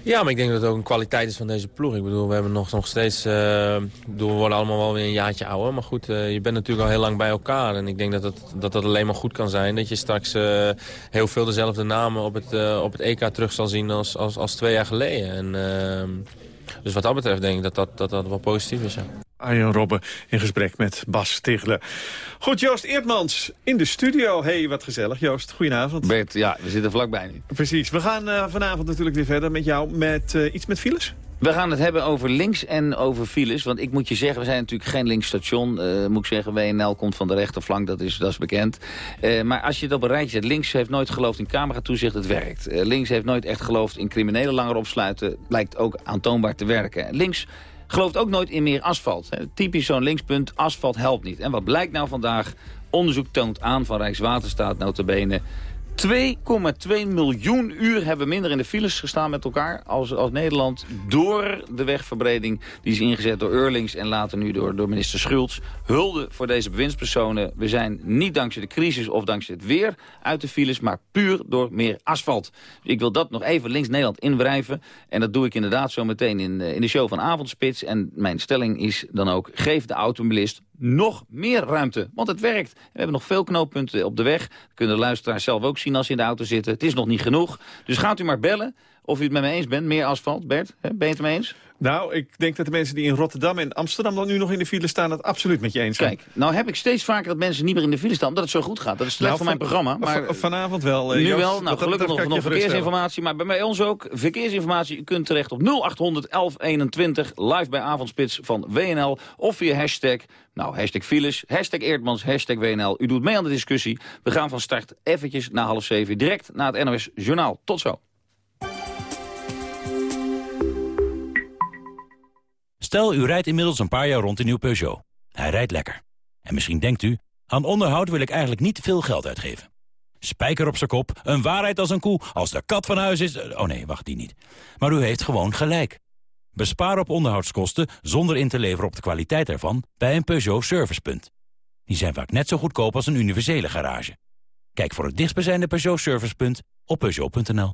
Ja, maar ik denk dat het ook een kwaliteit is van deze ploeg. Ik bedoel, we hebben nog, nog steeds... Uh, bedoel, we worden allemaal wel weer een jaartje ouder. Maar goed, uh, je bent natuurlijk al heel lang bij elkaar. En ik denk dat dat, dat, alleen maar goed kan zijn. Dat je straks uh, heel veel dezelfde namen op het, op het EK terug zal zien als, als, als twee jaar geleden. En, ehm, dus wat dat betreft denk ik dat dat, dat, dat wel positief is, ja. Arjen Robben in gesprek met Bas Tichelen. Goed, Joost Eertmans in de studio. Hey, wat gezellig. Joost, goedenavond. Bert, ja, we zitten vlakbij nu. Precies. We gaan uh, vanavond natuurlijk weer verder met jou met uh, iets met files. We gaan het hebben over links en over files. Want ik moet je zeggen, we zijn natuurlijk geen linksstation. Uh, moet ik zeggen, WNL komt van de rechterflank, dat is, dat is bekend. Uh, maar als je het op een rijtje zet, links heeft nooit geloofd in cameratoezicht, het werkt. Uh, links heeft nooit echt geloofd in criminelen langer opsluiten, blijkt ook aantoonbaar te werken. Links gelooft ook nooit in meer asfalt. Typisch zo'n linkspunt, asfalt helpt niet. En wat blijkt nou vandaag? Onderzoek toont aan van Rijkswaterstaat notabene 2,2 miljoen uur hebben minder in de files gestaan met elkaar als, als Nederland door de wegverbreding die is ingezet door Eurlings en later nu door, door minister Schultz. Hulde voor deze bewindspersonen. We zijn niet dankzij de crisis of dankzij het weer uit de files, maar puur door meer asfalt. Dus ik wil dat nog even links Nederland inwrijven en dat doe ik inderdaad zo meteen in, in de show van Avondspits. En mijn stelling is dan ook, geef de automobilist nog meer ruimte. Want het werkt. We hebben nog veel knooppunten op de weg. Kunnen de luisteraars zelf ook zien als ze in de auto zitten. Het is nog niet genoeg. Dus gaat u maar bellen of u het met me eens bent. Meer asfalt. Bert, ben je het ermee eens? Nou, ik denk dat de mensen die in Rotterdam en Amsterdam dan nu nog in de file staan... het absoluut met je eens zijn. Kijk, nou heb ik steeds vaker dat mensen niet meer in de file staan... omdat het zo goed gaat. Dat is slecht nou, van mijn programma. Maar vanavond wel. Uh, nu wel. Nou, gelukkig nog, nog verkeersinformatie. Maar bij ons ook verkeersinformatie. U kunt terecht op 0800 1121 live bij Avondspits van WNL. Of via hashtag, nou, hashtag files, hashtag Eerdmans, hashtag WNL. U doet mee aan de discussie. We gaan van start eventjes na half zeven. Direct na het NOS Journaal. Tot zo. Stel, u rijdt inmiddels een paar jaar rond in uw Peugeot. Hij rijdt lekker. En misschien denkt u, aan onderhoud wil ik eigenlijk niet veel geld uitgeven. Spijker op zijn kop, een waarheid als een koe, als de kat van huis is... Oh nee, wacht, die niet. Maar u heeft gewoon gelijk. Bespaar op onderhoudskosten zonder in te leveren op de kwaliteit ervan... bij een Peugeot Servicepunt. Die zijn vaak net zo goedkoop als een universele garage. Kijk voor het dichtstbijzijnde Peugeot Servicepunt op Peugeot.nl.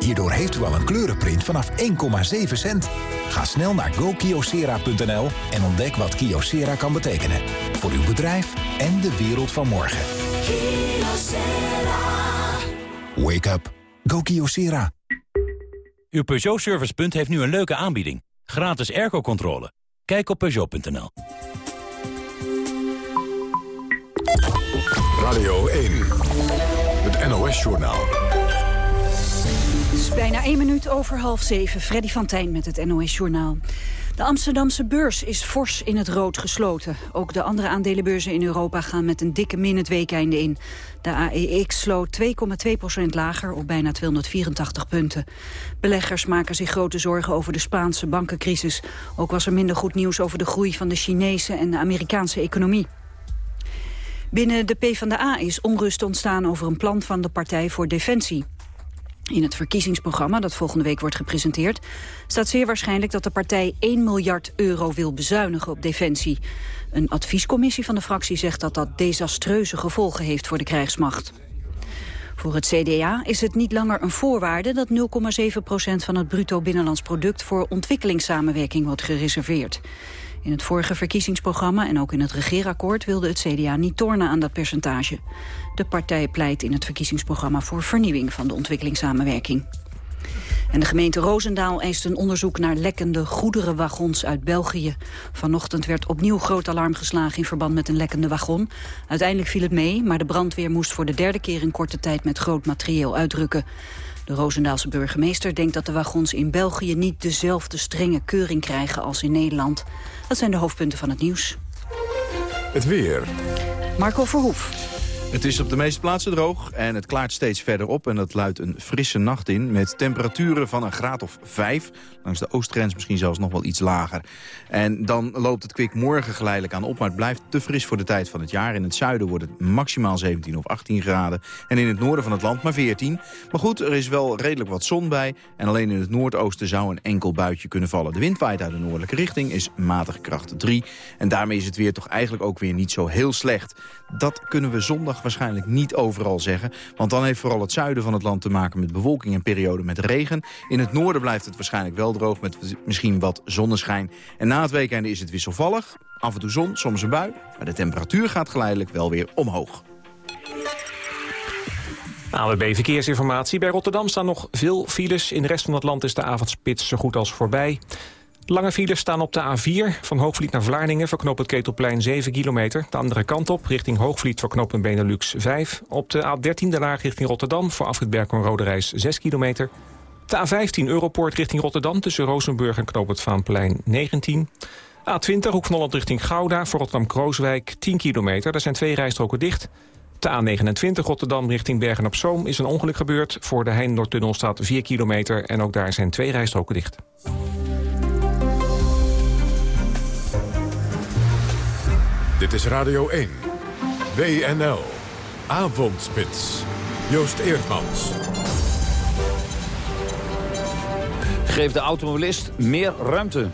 Hierdoor heeft u al een kleurenprint vanaf 1,7 cent. Ga snel naar gokyocera.nl en ontdek wat Kyocera kan betekenen. Voor uw bedrijf en de wereld van morgen. Wake up. Go Kyocera. Uw Peugeot Servicepunt heeft nu een leuke aanbieding. Gratis airco-controle. Kijk op Peugeot.nl. Radio 1. Het NOS-journaal. Bijna één minuut over half zeven. Freddy van Tijn met het NOS-journaal. De Amsterdamse beurs is fors in het rood gesloten. Ook de andere aandelenbeurzen in Europa gaan met een dikke min het weekeinde in. De AEX sloot 2,2% lager op bijna 284 punten. Beleggers maken zich grote zorgen over de Spaanse bankencrisis. Ook was er minder goed nieuws over de groei van de Chinese en de Amerikaanse economie. Binnen de PvdA is onrust ontstaan over een plan van de Partij voor Defensie. In het verkiezingsprogramma dat volgende week wordt gepresenteerd... staat zeer waarschijnlijk dat de partij 1 miljard euro wil bezuinigen op defensie. Een adviescommissie van de fractie zegt dat dat desastreuze gevolgen heeft voor de krijgsmacht. Voor het CDA is het niet langer een voorwaarde dat 0,7% van het bruto binnenlands product voor ontwikkelingssamenwerking wordt gereserveerd. In het vorige verkiezingsprogramma en ook in het regeerakkoord wilde het CDA niet tornen aan dat percentage. De partij pleit in het verkiezingsprogramma voor vernieuwing van de ontwikkelingssamenwerking. En de gemeente Roosendaal eist een onderzoek naar lekkende goederenwagons uit België. Vanochtend werd opnieuw groot alarm geslagen in verband met een lekkende wagon. Uiteindelijk viel het mee, maar de brandweer moest voor de derde keer in korte tijd met groot materieel uitdrukken. De Roosendaalse burgemeester denkt dat de wagons in België niet dezelfde strenge keuring krijgen als in Nederland. Dat zijn de hoofdpunten van het nieuws. Het weer. Marco Verhoef. Het is op de meeste plaatsen droog en het klaart steeds verder op. En dat luidt een frisse nacht in met temperaturen van een graad of 5. Langs de oostgrens misschien zelfs nog wel iets lager. En dan loopt het kwik morgen geleidelijk aan op. Maar het blijft te fris voor de tijd van het jaar. In het zuiden wordt het maximaal 17 of 18 graden. En in het noorden van het land maar 14. Maar goed, er is wel redelijk wat zon bij. En alleen in het noordoosten zou een enkel buitje kunnen vallen. De wind waait uit de noordelijke richting, is matige kracht 3. En daarmee is het weer toch eigenlijk ook weer niet zo heel slecht. Dat kunnen we zondag waarschijnlijk niet overal zeggen. Want dan heeft vooral het zuiden van het land te maken met bewolking en perioden met regen. In het noorden blijft het waarschijnlijk wel droog met misschien wat zonneschijn. En na het weekende is het wisselvallig. Af en toe zon, soms een bui. Maar de temperatuur gaat geleidelijk wel weer omhoog. AWB Verkeersinformatie. Bij Rotterdam staan nog veel files. In de rest van het land is de avondspits zo goed als voorbij. Lange files staan op de A4 van Hoogvliet naar Vlaardingen... verknoopt het Ketelplein 7 kilometer. De andere kant op, richting Hoogvliet, verknoopt een Benelux 5. Op de A13 de laag richting Rotterdam voor afrit Berkel Rode Reis 6 kilometer. De A15 Europoort richting Rotterdam tussen Rozenburg en Knoop het Vaanplein 19. A20 Hoek van Holland richting Gouda voor Rotterdam-Krooswijk 10 kilometer. Daar zijn twee rijstroken dicht. De A29 Rotterdam richting Bergen-op-Zoom is een ongeluk gebeurd. Voor de Heijn-Noordtunnel staat 4 kilometer en ook daar zijn twee rijstroken dicht. Dit is Radio 1. WNL. Avondspits. Joost Eerdmans. Geef de automobilist meer ruimte.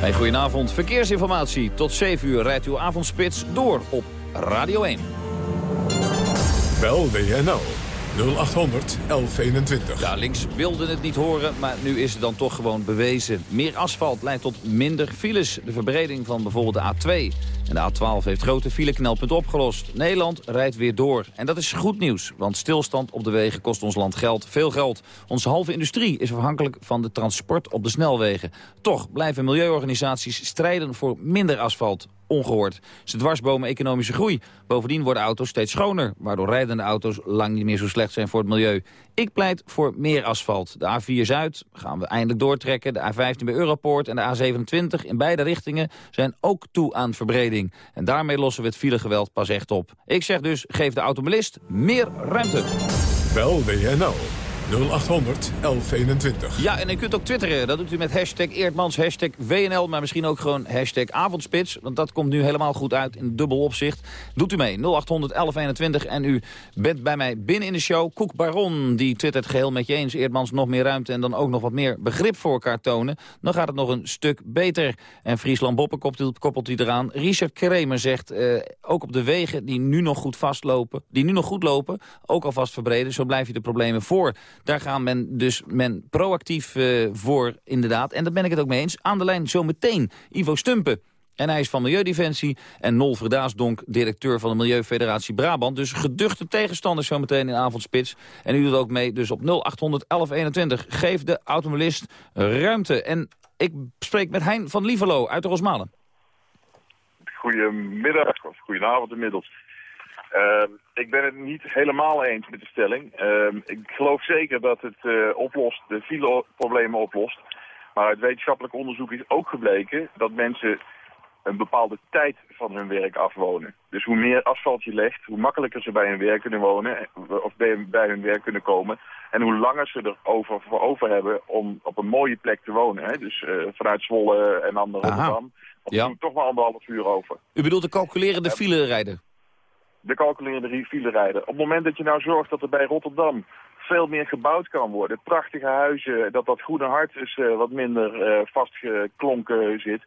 Hey, goedenavond. Verkeersinformatie. Tot 7 uur rijdt uw avondspits door op Radio 1. Bel WNL 0800 1121. Ja, links wilde het niet horen, maar nu is het dan toch gewoon bewezen. Meer asfalt leidt tot minder files. De verbreding van bijvoorbeeld de A2 en de A12 heeft grote fileknelpunten opgelost. Nederland rijdt weer door. En dat is goed nieuws, want stilstand op de wegen kost ons land geld, veel geld. Onze halve industrie is afhankelijk van de transport op de snelwegen. Toch blijven milieuorganisaties strijden voor minder asfalt ongehoord. Ze dwarsbomen economische groei. Bovendien worden auto's steeds schoner, waardoor rijdende auto's lang niet meer zo slecht zijn voor het milieu. Ik pleit voor meer asfalt. De A4 Zuid gaan we eindelijk doortrekken. De A15 bij Europoort en de A27 in beide richtingen zijn ook toe aan verbreding. En daarmee lossen we het filegeweld pas echt op. Ik zeg dus, geef de automobilist meer ruimte. Bel WNL 0800 1121. Ja, en u kunt ook twitteren. Dat doet u met hashtag Eerdmans, hashtag WNL... maar misschien ook gewoon hashtag Avondspits. Want dat komt nu helemaal goed uit in dubbel opzicht. Doet u mee, 0800 1121. En u bent bij mij binnen in de show. Koek Baron, die twittert geheel met je eens. Eerdmans nog meer ruimte en dan ook nog wat meer begrip voor elkaar tonen. Dan gaat het nog een stuk beter. En Friesland Boppen koppelt, koppelt hij eraan. Richard Kremer zegt, eh, ook op de wegen die nu nog goed vastlopen... die nu nog goed lopen, ook alvast verbreden. Zo blijf je de problemen voor daar gaan men dus men proactief uh, voor, inderdaad. En daar ben ik het ook mee eens. Aan de lijn zometeen Ivo Stumpen. En hij is van Milieudefensie. En Nol Verdaasdonk, directeur van de Milieufederatie Brabant. Dus geduchte tegenstanders zometeen in avondspits. En u doet ook mee, dus op 0800 1121. Geef de automobilist ruimte. En ik spreek met Hein van Lievelo uit de Rosmalen. Goedemiddag, of goedenavond inmiddels. Uh, ik ben het niet helemaal eens met de stelling. Uh, ik geloof zeker dat het uh, oplost, de fileproblemen oplost. Maar uit wetenschappelijk onderzoek is ook gebleken dat mensen een bepaalde tijd van hun werk afwonen. Dus hoe meer asfalt je legt, hoe makkelijker ze bij hun werk kunnen wonen of bij, hun werk kunnen komen. En hoe langer ze er over, voor over hebben om op een mooie plek te wonen. Hè? Dus uh, vanuit Zwolle en andere Rotterdam. Of ja. toch maar anderhalf uur over. U bedoelt de calculerende file rijden? De calculerende file rijden. Op het moment dat je nou zorgt dat er bij Rotterdam veel meer gebouwd kan worden, prachtige huizen, dat dat groene hart dus uh, wat minder uh, vastgeklonken zit,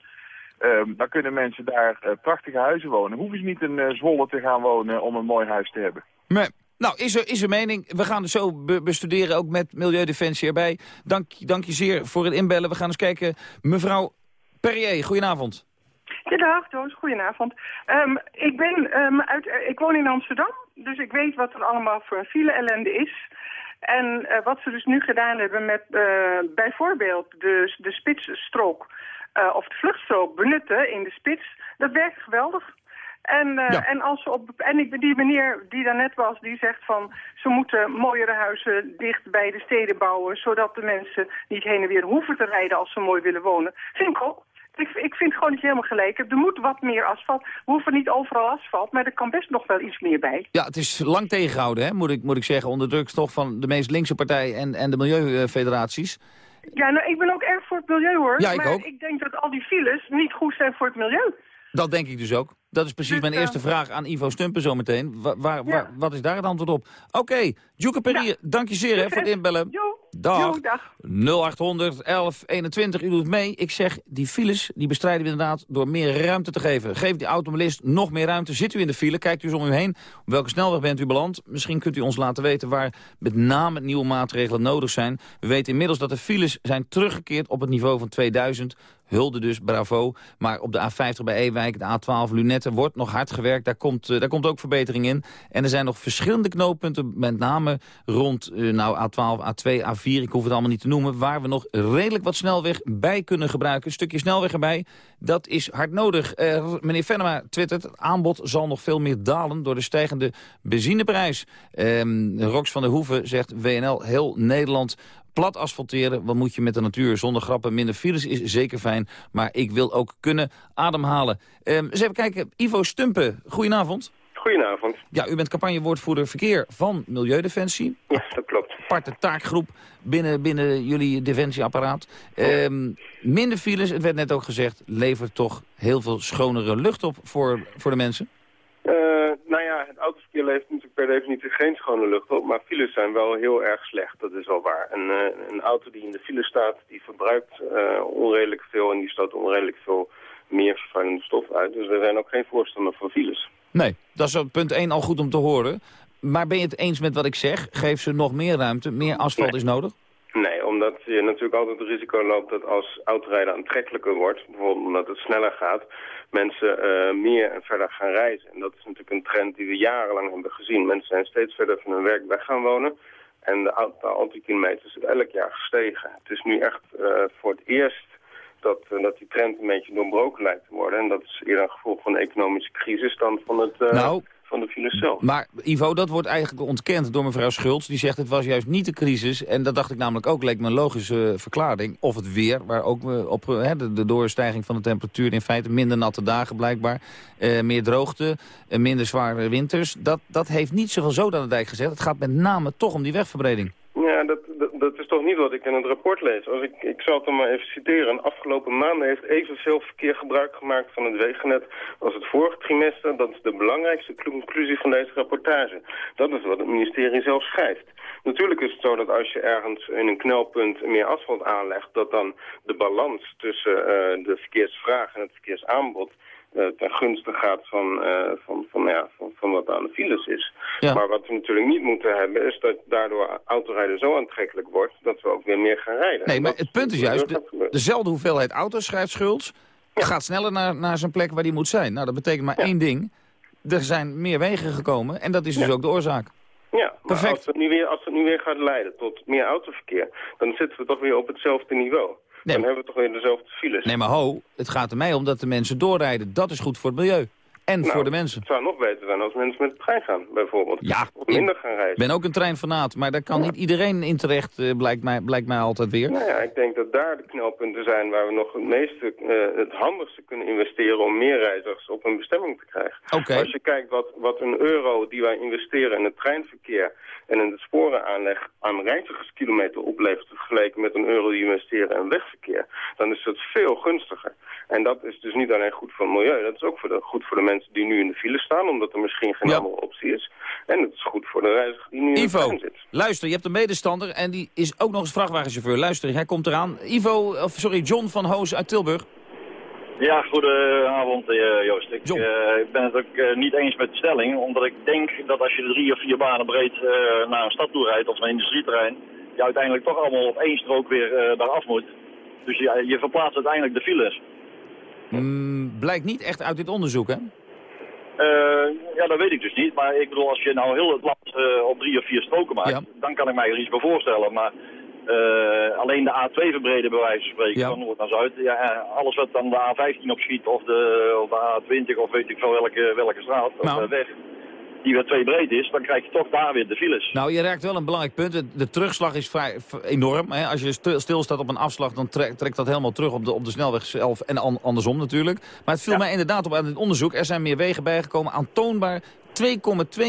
um, dan kunnen mensen daar uh, prachtige huizen wonen. Hoeven ze niet in Zwolle te gaan wonen om een mooi huis te hebben. Nou, is er, is er mening. We gaan het zo bestuderen, ook met Milieudefensie erbij. Dank, dank je zeer voor het inbellen. We gaan eens kijken. Mevrouw Perrier, goedenavond. Goedendag, Doos. Goedenavond. Um, ik, ben, um, uit, ik woon in Amsterdam, dus ik weet wat er allemaal voor file-ellende is. En uh, wat ze dus nu gedaan hebben met uh, bijvoorbeeld de, de spitsstrook of de vluchtstrook benutten in de spits, dat werkt geweldig. En, uh, ja. en, als op, en ik, die meneer die daar net was, die zegt van... ze moeten mooiere huizen dicht bij de steden bouwen... zodat de mensen niet heen en weer hoeven te rijden als ze mooi willen wonen. Vind ik ook. Ik, ik vind gewoon niet helemaal gelijk. Er moet wat meer asfalt. We hoeven niet overal asfalt, maar er kan best nog wel iets meer bij. Ja, het is lang tegengehouden, hè, moet, ik, moet ik zeggen, onder druk toch van de meest linkse partij en, en de milieufederaties. Ja, nou, ik ben ook erg voor het milieu, hoor. Ja, ik maar ook. ik denk dat al die files niet goed zijn voor het milieu. Dat denk ik dus ook. Dat is precies Dus, mijn uh, eerste vraag aan Ivo Stumpen zometeen. Wa waar, waar, wat is daar het antwoord op? Oké, okay, Joeke Perrier, dank je zeer hè, voor het inbellen. Jo. Dag. Jo, dag. 0800 1121, u doet mee. Ik zeg, die files die bestrijden we inderdaad door meer ruimte te geven. Geef die automobilist nog meer ruimte. Zit u in de file, kijkt u eens om u heen. Op welke snelweg bent u beland? Misschien kunt u ons laten weten waar met name nieuwe maatregelen nodig zijn. We weten inmiddels dat de files zijn teruggekeerd op het niveau van 2000. Hulde dus, bravo. Maar op de A50 bij Ewijk, de A12 Lunette, wordt nog hard gewerkt. Daar komt, uh, daar komt ook verbetering in. En er zijn nog verschillende knooppunten, met name rond uh, nou, A12, A2, A4, ik hoef het allemaal niet te noemen, waar we nog redelijk wat snelweg bij kunnen gebruiken. Een stukje snelweg erbij, dat is hard nodig. Uh, meneer Venema twittert, het aanbod zal nog veel meer dalen door de stijgende benzineprijs. Um, Rox van der Hoeven zegt, WNL, heel Nederland plat asfalteren. Wat moet je met de natuur? Zonder grappen, minder files is zeker fijn. Maar ik wil ook kunnen ademhalen. Um, eens even kijken. Ivo Stumpen, goedenavond. Goedenavond. Ja, u bent campagnewoordvoerder verkeer van Milieudefensie. Ja, dat klopt. Aparte taakgroep binnen, binnen jullie defensieapparaat. Ja. Um, minder files, het werd net ook gezegd, levert toch heel veel schonere lucht op voor, voor de mensen? Uh, nou ja, het autoverkeer levert natuurlijk per definitie geen schone lucht op, maar files zijn wel heel erg slecht, dat is wel waar. Een, uh, een auto die in de file staat, die verbruikt uh, onredelijk veel en die stoot onredelijk veel meer vervuilende stof uit. Dus er zijn ook geen voorstander van files. Nee, dat is op punt 1 al goed om te horen. Maar ben je het eens met wat ik zeg? Geef ze nog meer ruimte, meer asfalt nee. is nodig? Nee, omdat je natuurlijk altijd het risico loopt dat als autorijden aantrekkelijker wordt, bijvoorbeeld omdat het sneller gaat, mensen uh, meer en verder gaan reizen. En dat is natuurlijk een trend die we jarenlang hebben gezien. Mensen zijn steeds verder van hun werk weg gaan wonen en de aantal autokilometers is elk jaar gestegen. Het is nu echt uh, voor het eerst dat, eh, dat die trend een beetje doorbroken lijkt te worden. En dat is eerder een gevolg van de economische crisis dan van, het, nou, van zelf. Maar Ivo, dat wordt eigenlijk ontkend door mevrouw Schultz. Die zegt het was juist niet de crisis. En dat dacht ik namelijk ook, leek me een logische verklaring. Of het weer, waar ook op de, de doorstijging van de temperatuur in feite minder natte dagen blijkbaar. meer droogte, minder zware winters. Dat, dat heeft niet zoveel zo aan de dijk gezet. Het gaat met name toch om die wegverbreding. Dat, is toch niet wat ik in het rapport lees. Als ik, ik zal het dan maar even citeren. Afgelopen maanden heeft evenveel verkeer gebruik gemaakt van het wegennet als het vorige trimester. Dat is de belangrijkste conclusie van deze rapportage. Dat is wat het ministerie zelf schrijft. Natuurlijk is het zo dat als je ergens in een knelpunt meer asfalt aanlegt... dat dan de balans tussen uh, de verkeersvraag en het verkeersaanbod ten gunste gaat van, uh, van, van, ja, van, van wat aan de files is. Maar wat we natuurlijk niet moeten hebben is dat daardoor autorijden zo aantrekkelijk wordt dat we ook weer meer gaan rijden. Nee, maar het punt is juist, de, dezelfde hoeveelheid auto's, schrijft Schultz, gaat sneller naar, naar zijn plek waar die moet zijn. Nou, dat betekent maar één ding. Er zijn meer wegen gekomen en dat is dus ook de oorzaak. Ja, maar als het, nu weer, als het nu weer gaat leiden tot meer autoverkeer, dan zitten we toch weer op hetzelfde niveau. Dan hebben we toch weer dezelfde files. Nee, maar ho, het gaat er mij om dat de mensen doorrijden. Dat is goed voor het milieu. En nou, voor de mensen. Het zou nog beter zijn als mensen met de trein gaan, bijvoorbeeld. Ja, of minder gaan reizen. Ik ben ook een treinfanaat, maar daar kan niet iedereen in terecht, uh, blijkt, mij, blijkt mij altijd weer. Nou ja, ik denk dat daar de knelpunten zijn waar we nog het meeste, uh, het handigste kunnen investeren om meer reizigers op een bestemming te krijgen. Okay. Als je kijkt wat, wat een euro die wij investeren in het treinverkeer en in de sporenaanleg aan reizigerskilometer oplevert vergeleken met een euro die investeren in wegverkeer, dan is dat veel gunstiger. En dat is dus niet alleen goed voor het milieu, dat is ook voor de, goed voor de mensen die nu in de file staan, omdat er misschien geen andere optie is. En het is goed voor de reiziger die nu in de zit. luister, je hebt een medestander en die is ook nog eens vrachtwagenchauffeur. Luister, hij komt eraan. Ivo, of sorry, John van Hoos uit Tilburg. Ja, goedenavond uh, Joost. Ik, uh, ik, ben het ook uh, niet eens met de stelling, omdat ik denk dat als je drie of vier banen breed naar een stad toe rijdt, als een industrieterrein, je uiteindelijk toch allemaal op één strook weer daar af moet. Dus je, je verplaatst uiteindelijk de files. Mm, blijkt niet echt uit dit onderzoek, hè? Ja, dat weet ik dus niet. Maar ik bedoel, als je nou heel het land op drie of vier stroken maakt, dan kan ik mij er iets bij voorstellen. Maar uh, alleen de A2 verbreden bij wijze van spreken van Noord naar Zuid. Ja, alles wat dan de A15 opschiet of de, of de A20 of weet ik veel welke, welke straat nou. of weg die weer twee breed is, dan krijg je toch daar weer de files. Nou, je raakt wel een belangrijk punt. De, terugslag is vrij enorm. Hè? Als je stilstaat op een afslag, dan trekt, trekt dat helemaal terug op de, op de snelweg zelf en an, andersom natuurlijk. Maar het viel mij inderdaad op aan het onderzoek. Er zijn meer wegen bijgekomen, aantoonbaar 2,2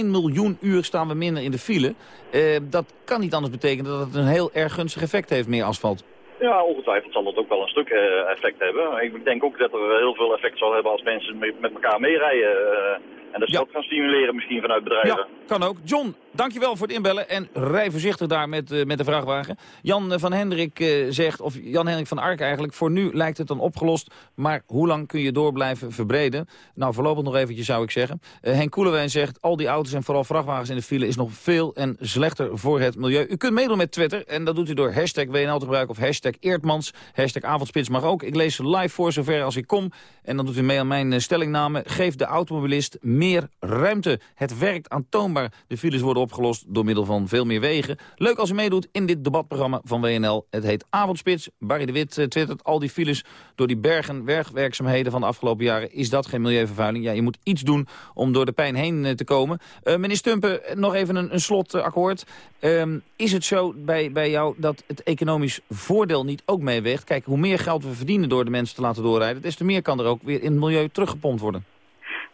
miljoen uur staan we minder in de file. Uh, dat kan niet anders betekenen dat het een heel erg gunstig effect heeft, meer asfalt. Ja, ongetwijfeld zal dat ook wel een stuk uh, effect hebben. Ik denk ook dat er heel veel effect zal hebben als mensen met, elkaar meerijden. Uh, en dat ook gaan stimuleren misschien vanuit bedrijven. Ja, kan ook. John, dankjewel voor het inbellen. En rij voorzichtig daar met, uh, met de vrachtwagen. Jan van Hendrik uh, zegt, of Jan Hendrik van Ark eigenlijk... voor nu lijkt het dan opgelost. Maar hoe lang kun je door blijven verbreden? Nou, voorlopig nog eventjes zou ik zeggen. Uh, Henk Koelewijn zegt, al die auto's en vooral vrachtwagens in de file... is nog veel en slechter voor het milieu. U kunt meedoen met Twitter. En dat doet u door hashtag WNL te gebruiken of hashtag Eertmans. Hashtag Avondspits mag ook. Ik lees live voor zover als ik kom. En dan doet u mee aan mijn stellingname. Geef de automobilist meer ruimte. Het werkt aantoonbaar. De files worden opgelost door middel van veel meer wegen. Leuk als u meedoet in dit debatprogramma van WNL. Het heet Avondspits. Barry de Wit uh, twittert al die files door die bergen werkwerkzaamheden van de afgelopen jaren. Is dat geen milieuvervuiling? Ja, je moet iets doen om door de pijn heen uh, te komen. Uh, meneer Stumpen, nog even een, een slotakkoord. Ehm, is het zo bij, bij jou dat het economisch voordeel niet ook meeweegt? Kijk, hoe meer geld we verdienen door de mensen te laten doorrijden... des te meer kan er ook weer in het milieu teruggepompt worden.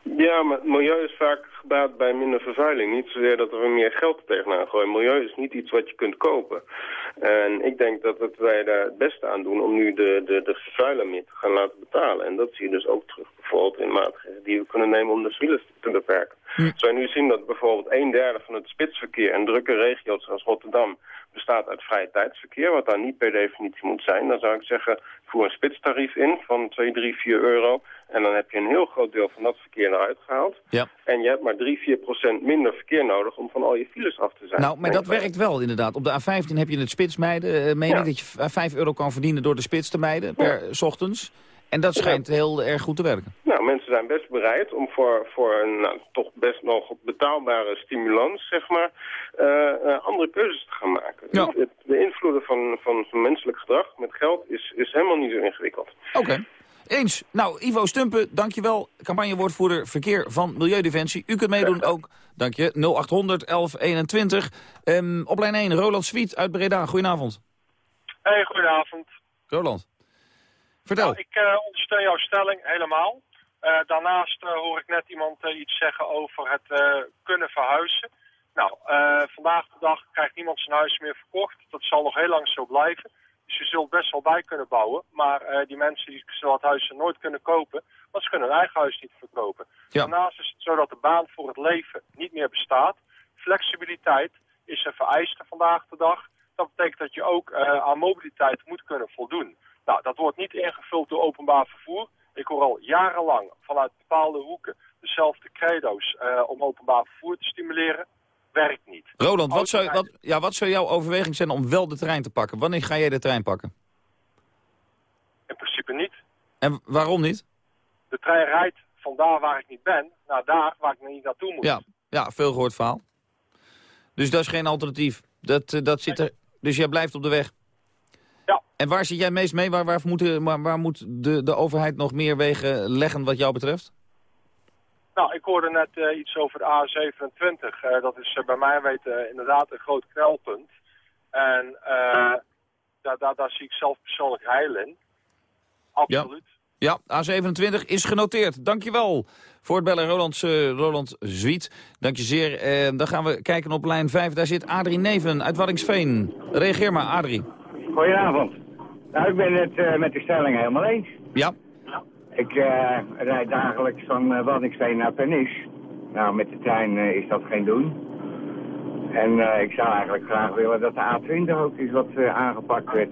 Ja, maar het milieu is vaak gebaat bij minder vervuiling. Niet zozeer dat er meer geld tegenaan gooien. Milieu is niet iets wat je kunt kopen. En ik denk dat het wij daar het beste aan doen om nu de, de, de vervuiler meer te gaan laten betalen. En dat zie je dus ook terug bijvoorbeeld in maatregelen die we kunnen nemen om de files te beperken. Hm. Zou je nu zien dat bijvoorbeeld een derde van het spitsverkeer in drukke regio's zoals Rotterdam bestaat uit vrije tijdsverkeer, wat dan niet per definitie moet zijn. Dan zou ik zeggen, voer een spitstarief in van 2, 3, 4 euro. En dan heb je een heel groot deel van dat verkeer eruit gehaald. Ja. En je hebt maar 3, 4 procent minder verkeer nodig om van al je files af te zijn. Nou, maar dat werkt wel inderdaad. Op de A15 heb je het spitsmijden. Uh, meen ja. dat je 5 euro kan verdienen door de spits te mijden per ja. ochtends. En dat schijnt heel erg goed te werken. Nou, mensen zijn best bereid om voor, voor een nou, toch best nog betaalbare stimulans, zeg maar, uh, andere keuzes te gaan maken. Ja. Het, het beïnvloeden van, van, van menselijk gedrag met geld is, is helemaal niet zo ingewikkeld. Oké. Eens. Nou, Ivo Stumpen, dankjewel. Campagnewoordvoerder Verkeer van Milieudefensie. U kunt meedoen ook. Dank je. 0800 1121. Um, op lijn 1, Roland Swiet uit Breda. Goedenavond. Hey, goedenavond. Roland. Vertel. Nou, ik uh, ondersteun jouw stelling helemaal. Uh, daarnaast uh, hoor ik net iemand iets zeggen over het kunnen verhuizen. Nou, vandaag de dag krijgt niemand zijn huis meer verkocht. Dat zal nog heel lang zo blijven. Dus je zult best wel bij kunnen bouwen. Maar die mensen die zullen het huis nooit kunnen kopen, want ze kunnen hun eigen huis niet verkopen. Daarnaast is het zo dat de baan voor het leven niet meer bestaat. Flexibiliteit is een vereiste vandaag de dag. Dat betekent dat je ook aan mobiliteit moet kunnen voldoen. Nou, dat wordt niet ingevuld door openbaar vervoer. Ik hoor al jarenlang vanuit bepaalde hoeken dezelfde credo's uh, om openbaar vervoer te stimuleren. Werkt niet. Roland, wat zou, wat, ja, wat zou jouw overweging zijn om wel de trein te pakken? Wanneer ga jij de trein pakken? In principe niet. En waarom niet? De trein rijdt van daar waar ik niet ben naar daar waar ik niet naartoe moet. Ja, ja veel gehoord verhaal. Dus dat is geen alternatief. Dat, eh, dat zit er, dus jij blijft op de weg? Ja. En waar zit jij meest mee? Waar, waar, moet, waar, waar moet de, de overheid nog meer wegen leggen wat jou betreft? Nou, ik hoorde net uh, iets over de A27. Uh, dat is uh, bij mij weten inderdaad een groot knelpunt. En daar, daar, daar zie ik zelf persoonlijk heil in. Absoluut. Ja, ja A27 is genoteerd. Dankjewel voor het bellen, Roland, Roland Zwiet. Dank je zeer. dan gaan we kijken op lijn 5. Daar zit Adrie Neven uit Waddingsveen. Reageer maar, Adrie. Goedenavond. Nou, ik ben het uh, met de stelling helemaal eens. Ja. Ik uh, rijd dagelijks van uh, Waddinxveen naar Pernis. Nou, met de trein is dat geen doen. En ik zou eigenlijk graag willen dat de A20 ook eens wat aangepakt werd.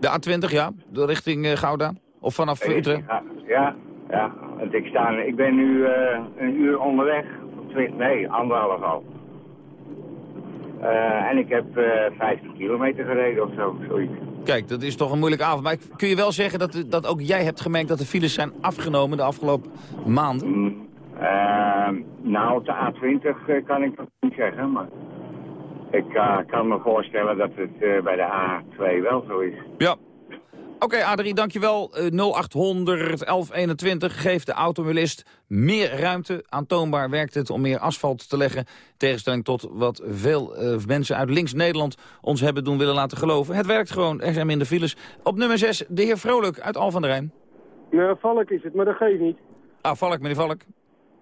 De A20, ja? De richting Gouda? Of vanaf Utrecht? Ja, ja. Want ik, sta, ik ben nu een uur onderweg. Nee, anderhalf al. En ik heb uh, 50 kilometer gereden of zo, zoiets. Kijk, dat is toch een moeilijke avond. Maar kun je wel zeggen dat, dat ook jij hebt gemerkt dat de files zijn afgenomen de afgelopen maanden? Mm, uh, nou, op de A20 kan ik dat niet zeggen, maar ik kan me voorstellen dat het bij de A2 wel zo is. Ja, Oké, okay, Adrie, dankjewel. Uh, 0800 1121 geeft de automobilist meer ruimte. Aantoonbaar werkt het om meer asfalt te leggen. Tegenstelling tot wat veel uh, mensen uit links-Nederland ons hebben doen willen laten geloven. Het werkt gewoon, er zijn minder files. Op nummer 6, de heer Vrolijk uit Al van der Rijn. Ja, Valk is het, maar dat geeft niet. Ah, Valk, meneer Valk.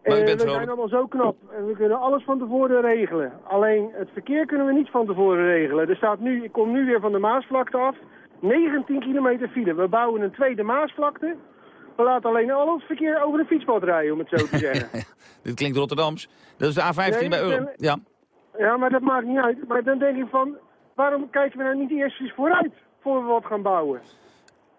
Maar uh, we zijn allemaal zo knap en we kunnen alles van tevoren regelen. Alleen het verkeer kunnen we niet van tevoren regelen. Er staat nu, ik kom nu weer van de Maasvlakte af. 19 kilometer file. We bouwen een tweede Maasvlakte. We laten alleen al het verkeer over de fietspad rijden, om het zo te zeggen. Dit klinkt Rotterdams. Dat is de A15 bij Euro. Ja. ja, maar dat maakt niet uit. Maar dan denk ik van, waarom kijken we nou niet eerst eens vooruit, voor we wat gaan bouwen?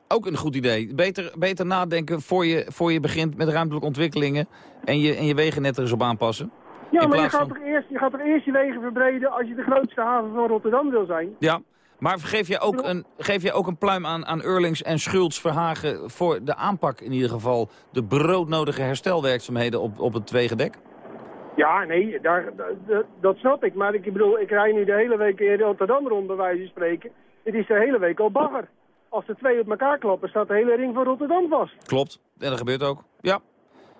Ook een goed idee. Beter, beter nadenken voor je, voor je begint met ruimtelijke ontwikkelingen en je, en je wegen net er eens op aanpassen. Ja, maar je gaat, toch eerst, je gaat toch eerst je wegen verbreden als je de grootste haven van Rotterdam wil zijn? Ja, maar geef je ook een, geef je ook een pluim aan, aan Eurlings en Schultz Verhagen... voor de aanpak in ieder geval, de broodnodige herstelwerkzaamheden op, op het Tweegendek? Ja, nee, daar, dat, dat snap ik. Maar ik bedoel, ik rij nu de hele week in Rotterdam rond, bij wijze van spreken. Het is de hele week al bagger. Als de twee op elkaar klappen, staat de hele ring van Rotterdam vast. Klopt, en dat gebeurt ook. Ja.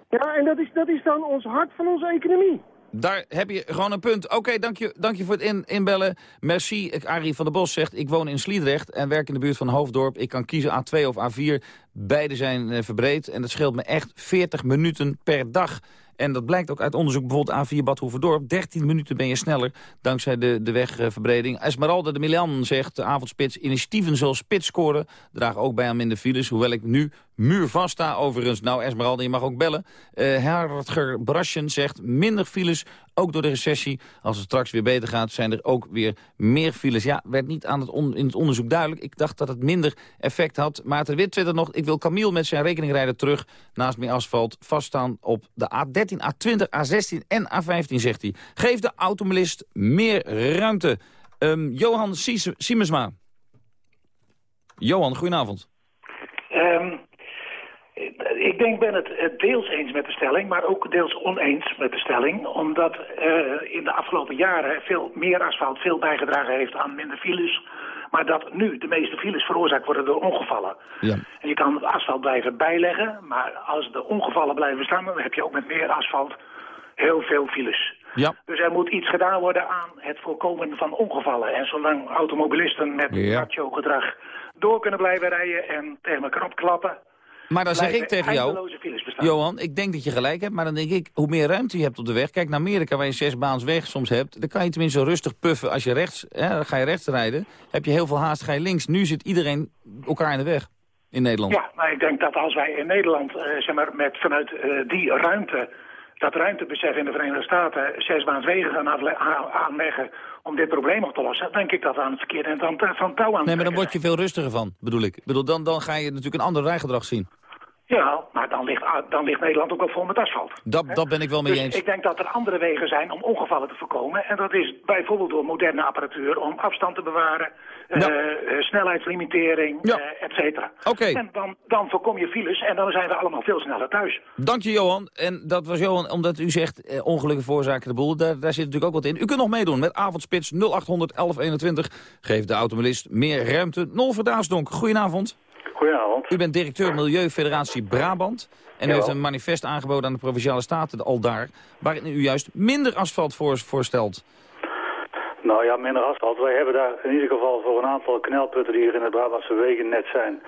Ja, en dat is, dat is dan ons hart van onze economie. Daar heb je gewoon een punt. Oké, dank, je, dank je voor het in, inbellen. Merci. Arie van der Bos zegt, ik woon in Sliedrecht en werk in de buurt van Hoofddorp. Ik kan kiezen A2 of A4. Beide zijn uh, verbreed en dat scheelt me echt 40 minuten per dag. En dat blijkt ook uit onderzoek bijvoorbeeld A4 Bad Hoeverdorp. 13 minuten ben je sneller dankzij de, de wegverbreding. Esmeralda de Milan zegt de avondspits initiatieven zal spits scoren. Dragen ook bij aan minder files, hoewel ik nu muurvast sta overigens. Nou Esmeralda, je mag ook bellen. Uh, Herger Brasjen zegt minder files, ook door de recessie. Als het straks weer beter gaat, zijn er ook weer meer files. Ja, werd niet aan het in het onderzoek duidelijk. Ik dacht dat het minder effect had. Maarten Wit twittert nog, ik wil Camille met zijn rekeningrijder terug... naast meer asfalt vaststaan op de A13, A20, A16 en A15, zegt hij. Geef de automobilist meer ruimte. Um, Johan Siemensma. Johan, goedenavond. Ik denk ben het eh, deels eens met de stelling, maar ook deels oneens met de stelling. Omdat uh, in de afgelopen jaren veel meer asfalt veel bijgedragen heeft aan minder files. Maar dat nu de meeste files veroorzaakt worden door ongevallen. Ja. En je kan het asfalt blijven bijleggen, maar als de ongevallen blijven staan... dan heb je ook met meer asfalt heel veel files. Ja. Dus er moet iets gedaan worden aan het voorkomen van ongevallen. En zolang automobilisten met ja. gedrag door kunnen blijven rijden en tegen elkaar opklappen... Maar dan zeg ik tegen jou, Johan, ik denk dat je gelijk hebt, maar dan denk ik, hoe meer ruimte je hebt op de weg... Kijk naar Amerika, waar je zes baans weg soms hebt... dan kan je tenminste rustig puffen als je rechts, hè, dan ga je rechts rijden. Heb je heel veel haast, ga je links. Nu zit iedereen elkaar in de weg in Nederland. Ja, maar ik denk dat als wij in Nederland, uh, zeg maar, met, vanuit uh, die ruimte dat ruimtebesef in de Verenigde Staten zesbaanswegen gaan aanleggen om dit probleem op te lossen, denk ik dat we aan het verkeerde van, van touw aan Nee, maar dan word je veel rustiger van, bedoel ik. bedoel, dan, dan ga je natuurlijk een ander rijgedrag zien. Ja, maar dan ligt, dan ligt Nederland ook wel vol met asfalt. Dat, dat ben ik wel mee dus eens. ik denk dat er andere wegen zijn om ongevallen te voorkomen. En dat is bijvoorbeeld door moderne apparatuur om afstand te bewaren, ja. uh, snelheidslimitering, ja. uh, et cetera. En dan, dan voorkom je files en dan zijn we allemaal veel sneller thuis. Dank je, Johan. En dat was Johan, omdat u zegt uh, ongelukken veroorzaken de boel. Daar, daar zit natuurlijk ook wat in. U kunt nog meedoen met avondspits 0800 1121. Geef de automobilist meer ruimte. Nol Verdaasdonk, goedenavond. Goedenavond. U bent directeur Milieufederatie Brabant. En u heeft een manifest aangeboden aan de Provinciale Staten, al daar, waarin u juist minder asfalt voor, voorstelt. Nou ja, minder asfalt. Wij hebben daar in ieder geval voor een aantal knelpunten die hier in het Brabantse wegennet zijn,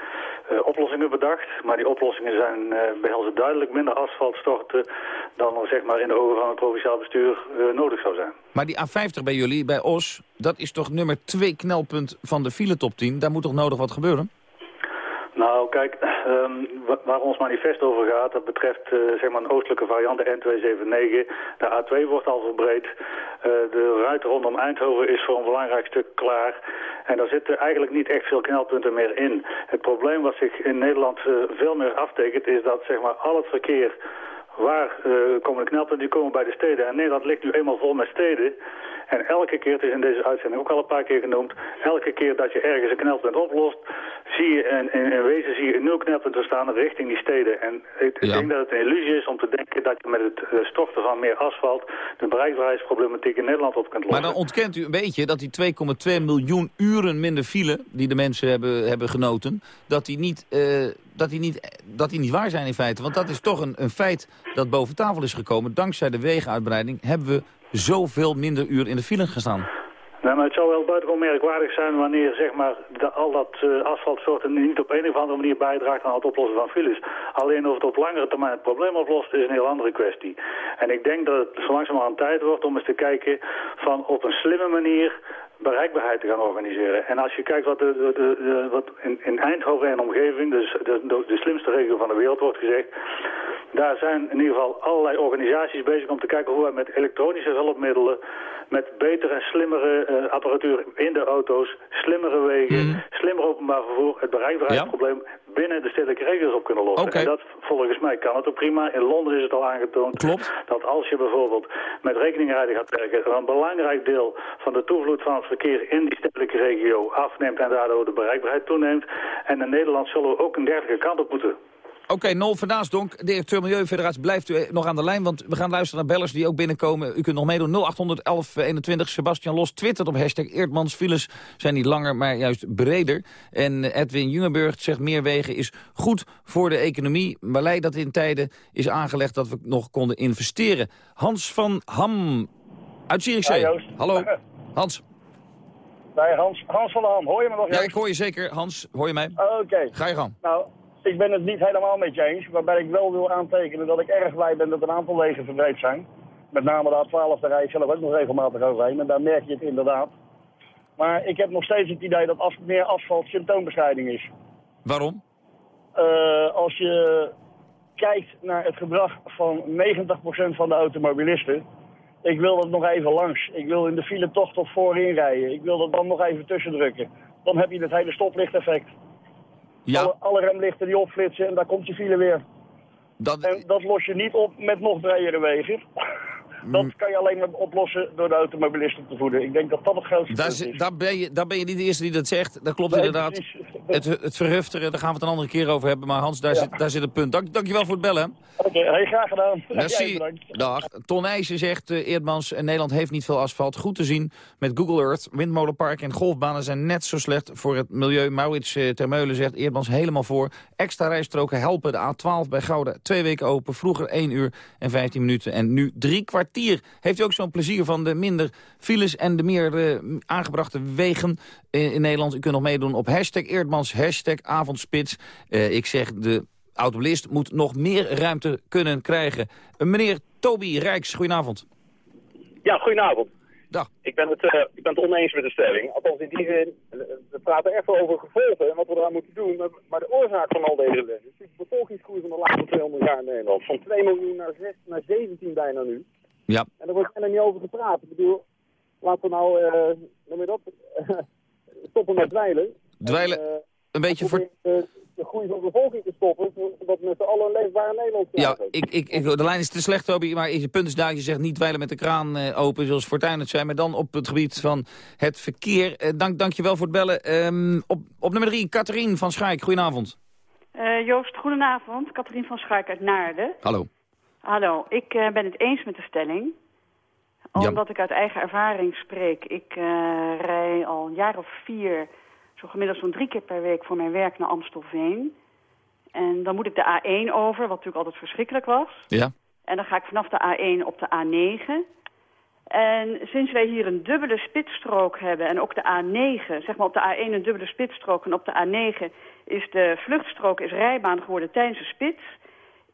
uh, oplossingen bedacht. Maar die oplossingen zijn uh, behelzen duidelijk minder asfaltstorten dan er zeg maar in de ogen van het provinciaal bestuur uh, nodig zou zijn. Maar die A50 bij jullie, bij Os, dat is toch nummer twee knelpunt van de file top 10? Daar moet toch nodig wat gebeuren? Nou, kijk, um, waar ons manifest over gaat, dat betreft uh, zeg maar een oostelijke variant, de N279. De A2 wordt al verbreed. Uh, de ruit rondom Eindhoven is voor een belangrijk stuk klaar. En daar zitten eigenlijk niet echt veel knelpunten meer in. Het probleem wat zich in Nederland uh, veel meer aftekent, is dat zeg maar al het verkeer... Waar komen de knelpunten? Die komen bij de steden. En Nederland ligt nu eenmaal vol met steden. En elke keer, het is in deze uitzending ook al een paar keer genoemd, elke keer dat je ergens een knelpunt oplost, zie je in, in, in wezen zie je een nul knelpunten staan richting die steden. En ik, ja. denk dat het een illusie is om te denken dat je met het storten van meer asfalt de bereikbaarheidsproblematiek in Nederland op kunt lossen. Maar dan ontkent u een beetje dat die 2,2 miljoen uren minder file die de mensen hebben, hebben genoten, dat die niet... Uh, dat die, niet, dat die niet waar zijn in feite. Want dat is toch een, een feit dat boven tafel is gekomen. Dankzij de wegenuitbreiding hebben we zoveel minder uur in de file gestaan. Nee, maar het zou wel buitengewoon merkwaardig zijn wanneer zeg maar, al dat uh, asfaltsoorten niet op een of andere manier bijdraagt aan het oplossen van files. Alleen of het op langere termijn het probleem oplost is een heel andere kwestie. En ik denk dat het zo langzamerhand tijd wordt om eens te kijken van op een slimme manier bereikbaarheid te gaan organiseren. En als je kijkt wat, de, wat in, in, Eindhoven en omgeving, dus de, de, slimste regio van de wereld wordt gezegd, daar zijn in ieder geval allerlei organisaties bezig om te kijken hoe wij met elektronische hulpmiddelen, met betere en slimmere uh, apparatuur in de auto's, slimmere wegen, mm. slimmer openbaar vervoer, het bereikbaarheidsprobleem ja. binnen de stedelijke regio's op kunnen lossen. Okay. En dat volgens mij kan het ook prima. In Londen is het al aangetoond Klopt. dat als je bijvoorbeeld met rekeningrijden gaat werken, er een belangrijk deel van de toevloed van het verkeer in die stedelijke regio afneemt en daardoor de bereikbaarheid toeneemt. En in Nederland zullen we ook een dergelijke kant op moeten. Oké, okay, Nol Verdaasdonk, directeur Milieufederatie, blijft u nog aan de lijn, want we gaan luisteren naar bellers die ook binnenkomen. U kunt nog meedoen, 0800 1121. Sebastian Los twittert op hashtag Eerdmans. Files zijn niet langer, maar juist breder. En Edwin Jungenburg zegt meer wegen is goed voor de economie. Beleid dat in tijden is aangelegd dat we nog konden investeren. Hans van Ham uit Zierikzee. Ja, Hallo, Hans. Nee, Hans, Hans van der Ham, hoor je me nog? Ja, ik hoor je zeker. Hans, hoor je mij? Oké. Okay. Ga je gang. Nou, ik ben het niet helemaal met je eens. Waarbij ik wel wil aantekenen dat ik erg blij ben dat een aantal wegen verbreed zijn. Met name de A12, daar rij ik zelf ook nog regelmatig overheen. En daar merk je het inderdaad. Maar ik heb nog steeds het idee dat as meer asfalt symptoombestrijding is. Waarom? Uh, als je kijkt naar het gedrag van 90% van de automobilisten. Ik wil dat nog even langs. Ik wil in de file toch tot voorin rijden. Ik wil dat dan nog even tussen drukken. Dan heb je het hele stoplichteffect. Ja. Alle, alle, remlichten die opflitsen en daar komt je file weer. Dat... En dat los je niet op met nog bredere wegen. Dat kan je alleen maar oplossen door de automobilisten te voeden. Ik denk dat dat het grootste Daar, is. daar, ben je, daar ben je niet de eerste die dat zegt. Dat klopt Nee, inderdaad. precies. Het, het verhufteren, daar gaan we het een andere keer over hebben. Maar Hans, daar, zit, daar zit een punt. Dank, dankjewel voor het bellen. Oké, hey, graag gedaan. Merci. Dag. Ton Nijssen zegt, eh, Eerdmans, eh, Nederland heeft niet veel asfalt. Goed te zien met Google Earth. Windmolenparken en golfbanen zijn net zo slecht voor het milieu. Maurits eh, Termeulen zegt, Eerdmans helemaal voor. Extra rijstroken helpen. De A12 bij Gouda twee weken open. Vroeger 1 uur en 15 minuten en nu drie kwartier. Heeft u ook zo'n plezier van de minder files en de meer eh, aangebrachte wegen in Nederland? U kunt nog meedoen op hashtag Eerdmans, hashtag avondspits. Eh, ik zeg, de automobilist moet nog meer ruimte kunnen krijgen. Eh, meneer Toby Rijks, goedenavond. Ja, goedenavond. Dag. Ik ben, het, ik ben het oneens met de stelling. Althans in die zin, we praten echt wel over gevolgen en wat we eraan moeten doen. Maar, de oorzaak van al deze ellende is de bevolkingsgroei van de laatste 200 jaar in Nederland. Van 2 miljoen naar, 6, naar 17 bijna nu. Ja. En daar wordt bijna niet over gepraat. Ik bedoel, laten we nou, eh noem je dat, stoppen met dweilen. Dweilen, En, eh, een beetje voor... de groei van de bevolking te stoppen, zodat we met z'n allen een leefbaar Nederland Ja, ik, ik, ik, de lijn is te slecht, Toby, maar je punt is daar, je zegt niet dweilen met de kraan eh, open, zoals Fortuyn het zei, maar dan op het gebied van het verkeer. Dank, dank je wel voor het bellen. Ehm, op, op nummer drie, Katrien van Schaik, goedenavond. Eh, Joost, goedenavond. Katrien van Schaik uit Naarden. Hallo. Hallo, ik eh, ben het eens met de stelling. Ja. Omdat ik uit eigen ervaring spreek. Ik eh, rij al een jaar of vier, zo gemiddeld zo'n drie keer per week voor mijn werk naar Amstelveen. En dan moet ik de A1 over, wat natuurlijk altijd verschrikkelijk was. Ja. En dan ga ik vanaf de A1 op de A9. En sinds wij hier een dubbele spitsstrook hebben en ook de A9, zeg maar op de A1 een dubbele spitsstrook en op de A9 is de vluchtstrook is rijbaan geworden tijdens de spits,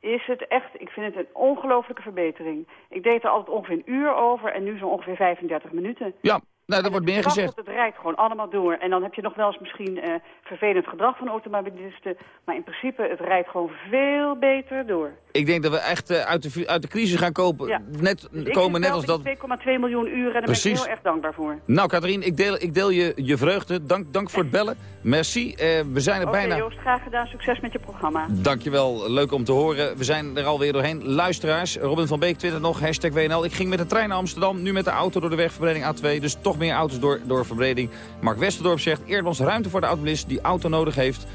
is het echt, ik vind het een ongelofelijke verbetering. Ik deed er altijd ongeveer een uur over en nu zo ongeveer 35 minuten. Ja, nou, dat wordt meer gezegd. Het rijdt gewoon allemaal door. En dan heb je nog wel eens misschien eh, vervelend gedrag van automobilisten. Maar in principe, het rijdt gewoon veel beter door. Ik denk dat we echt eh, uit, de, uit de crisis gaan kopen. Ja. Net, Dus komen net als dat... die 2,2 miljoen uren en daar ben Precies. ik heel erg dankbaar voor. Nou, Katrien, ik deel, ik deel je, je vreugde. Dank, dank voor het bellen. Merci. Eh, we zijn er Oké bijna... Joost, graag gedaan. Succes met je programma. Dankjewel, leuk om te horen. We zijn er alweer doorheen. Luisteraars, Robin van Beek twittert nog, hashtag WNL. Ik ging met de trein naar Amsterdam, nu met de auto door de wegverbreding A2. Dus toch meer auto's door, door verbreding. Mark Westerdorp zegt, Eerdmans ruimte voor de automobilist die auto nodig heeft.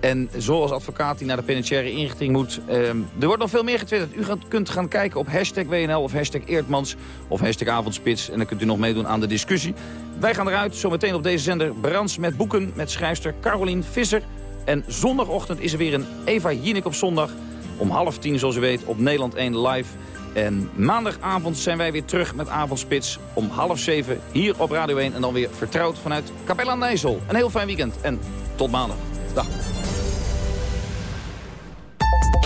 En zoals advocaat die naar de penitentiaire inrichting moet. Ehm, er wordt nog veel meer getwitterd. U gaat, kunt gaan kijken op hashtag WNL of hashtag Eerdmans of hashtag Avondspits. En dan kunt u nog meedoen aan de discussie. Wij gaan eruit, zometeen op deze zender Brands met boeken met schrijfster Carolien Visser. En zondagochtend is er weer een Eva Jinek op zondag. Om half tien, zoals u weet, op Nederland 1 live. En maandagavond zijn wij weer terug met Avondspits om half zeven hier op Radio 1. En dan weer vertrouwd vanuit Capella aan. Een heel fijn weekend en tot maandag. Dag.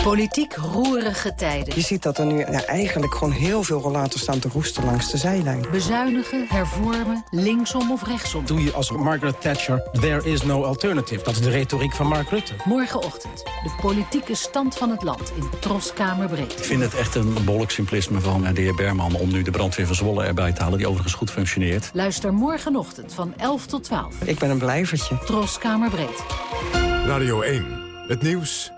Politiek roerige tijden. Je ziet dat er nu ja, eigenlijk gewoon heel veel rollator staan te roesten langs de zijlijn. Bezuinigen, hervormen, linksom of rechtsom. Doe je als Margaret Thatcher, there is no alternative. Dat is de retoriek van Mark Rutte. Morgenochtend, de politieke stand van het land in Troskamerbreed. Ik vind het echt een behoorlijk simplisme van eh, de heer Berman... om nu de brandweer van Zwolle erbij te halen, die overigens goed functioneert. Luister morgenochtend van 11 tot 12. Ik ben een blijvertje. Troskamerbreed. Radio 1. Het nieuws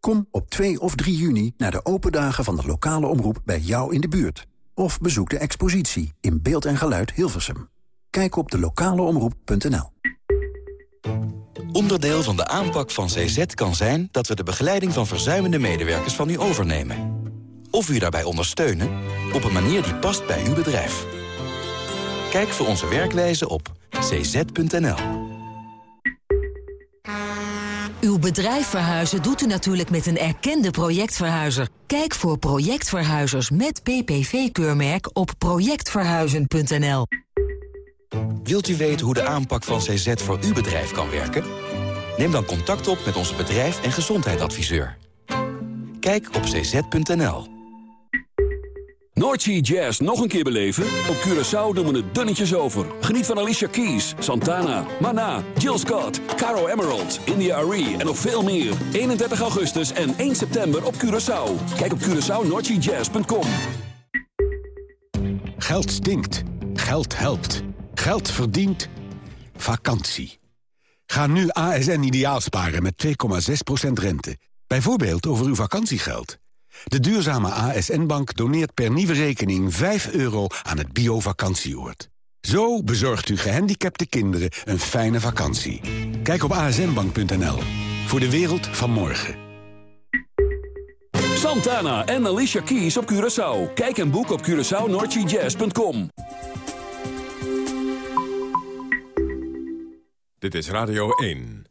Kom op 2 of 3 juni naar de open dagen van de lokale omroep bij jou in de buurt. Of bezoek de expositie in beeld en geluid Hilversum. Kijk op de lokaleomroep.nl. Onderdeel van de aanpak van CZ kan zijn dat we de begeleiding van verzuimende medewerkers van u overnemen. Of u daarbij ondersteunen op een manier die past bij uw bedrijf. Kijk voor onze werkwijze op cz.nl. Uw bedrijf verhuizen doet u natuurlijk met een erkende projectverhuizer. Kijk voor projectverhuizers met PPV-keurmerk op projectverhuizen.nl. Wilt u weten hoe de aanpak van CZ voor uw bedrijf kan werken? Neem dan contact op met onze bedrijf- en gezondheidsadviseur. Kijk op cz.nl. Noordsea Jazz nog een keer beleven? Op Curaçao doen we het dunnetjes over. Geniet van Alicia Keys, Santana, Mana, Jill Scott, Caro Emerald, India Arie en nog veel meer. 31 augustus en 1 september op Curaçao. Kijk op CuraçaoNoordseaJazz.com. Geld stinkt. Geld helpt. Geld verdient. Vakantie. Ga nu ASN ideaal sparen met 2,6% rente. Bijvoorbeeld over uw vakantiegeld. De duurzame ASN-bank doneert per nieuwe rekening 5 euro aan het bio-vakantieoord. Zo bezorgt u gehandicapte kinderen een fijne vakantie. Kijk op asnbank.nl. Voor de wereld van morgen. Santana en Alicia Keys op Curaçao. Kijk en boek op CuraçaoNordGJazz.com. Dit is Radio 1.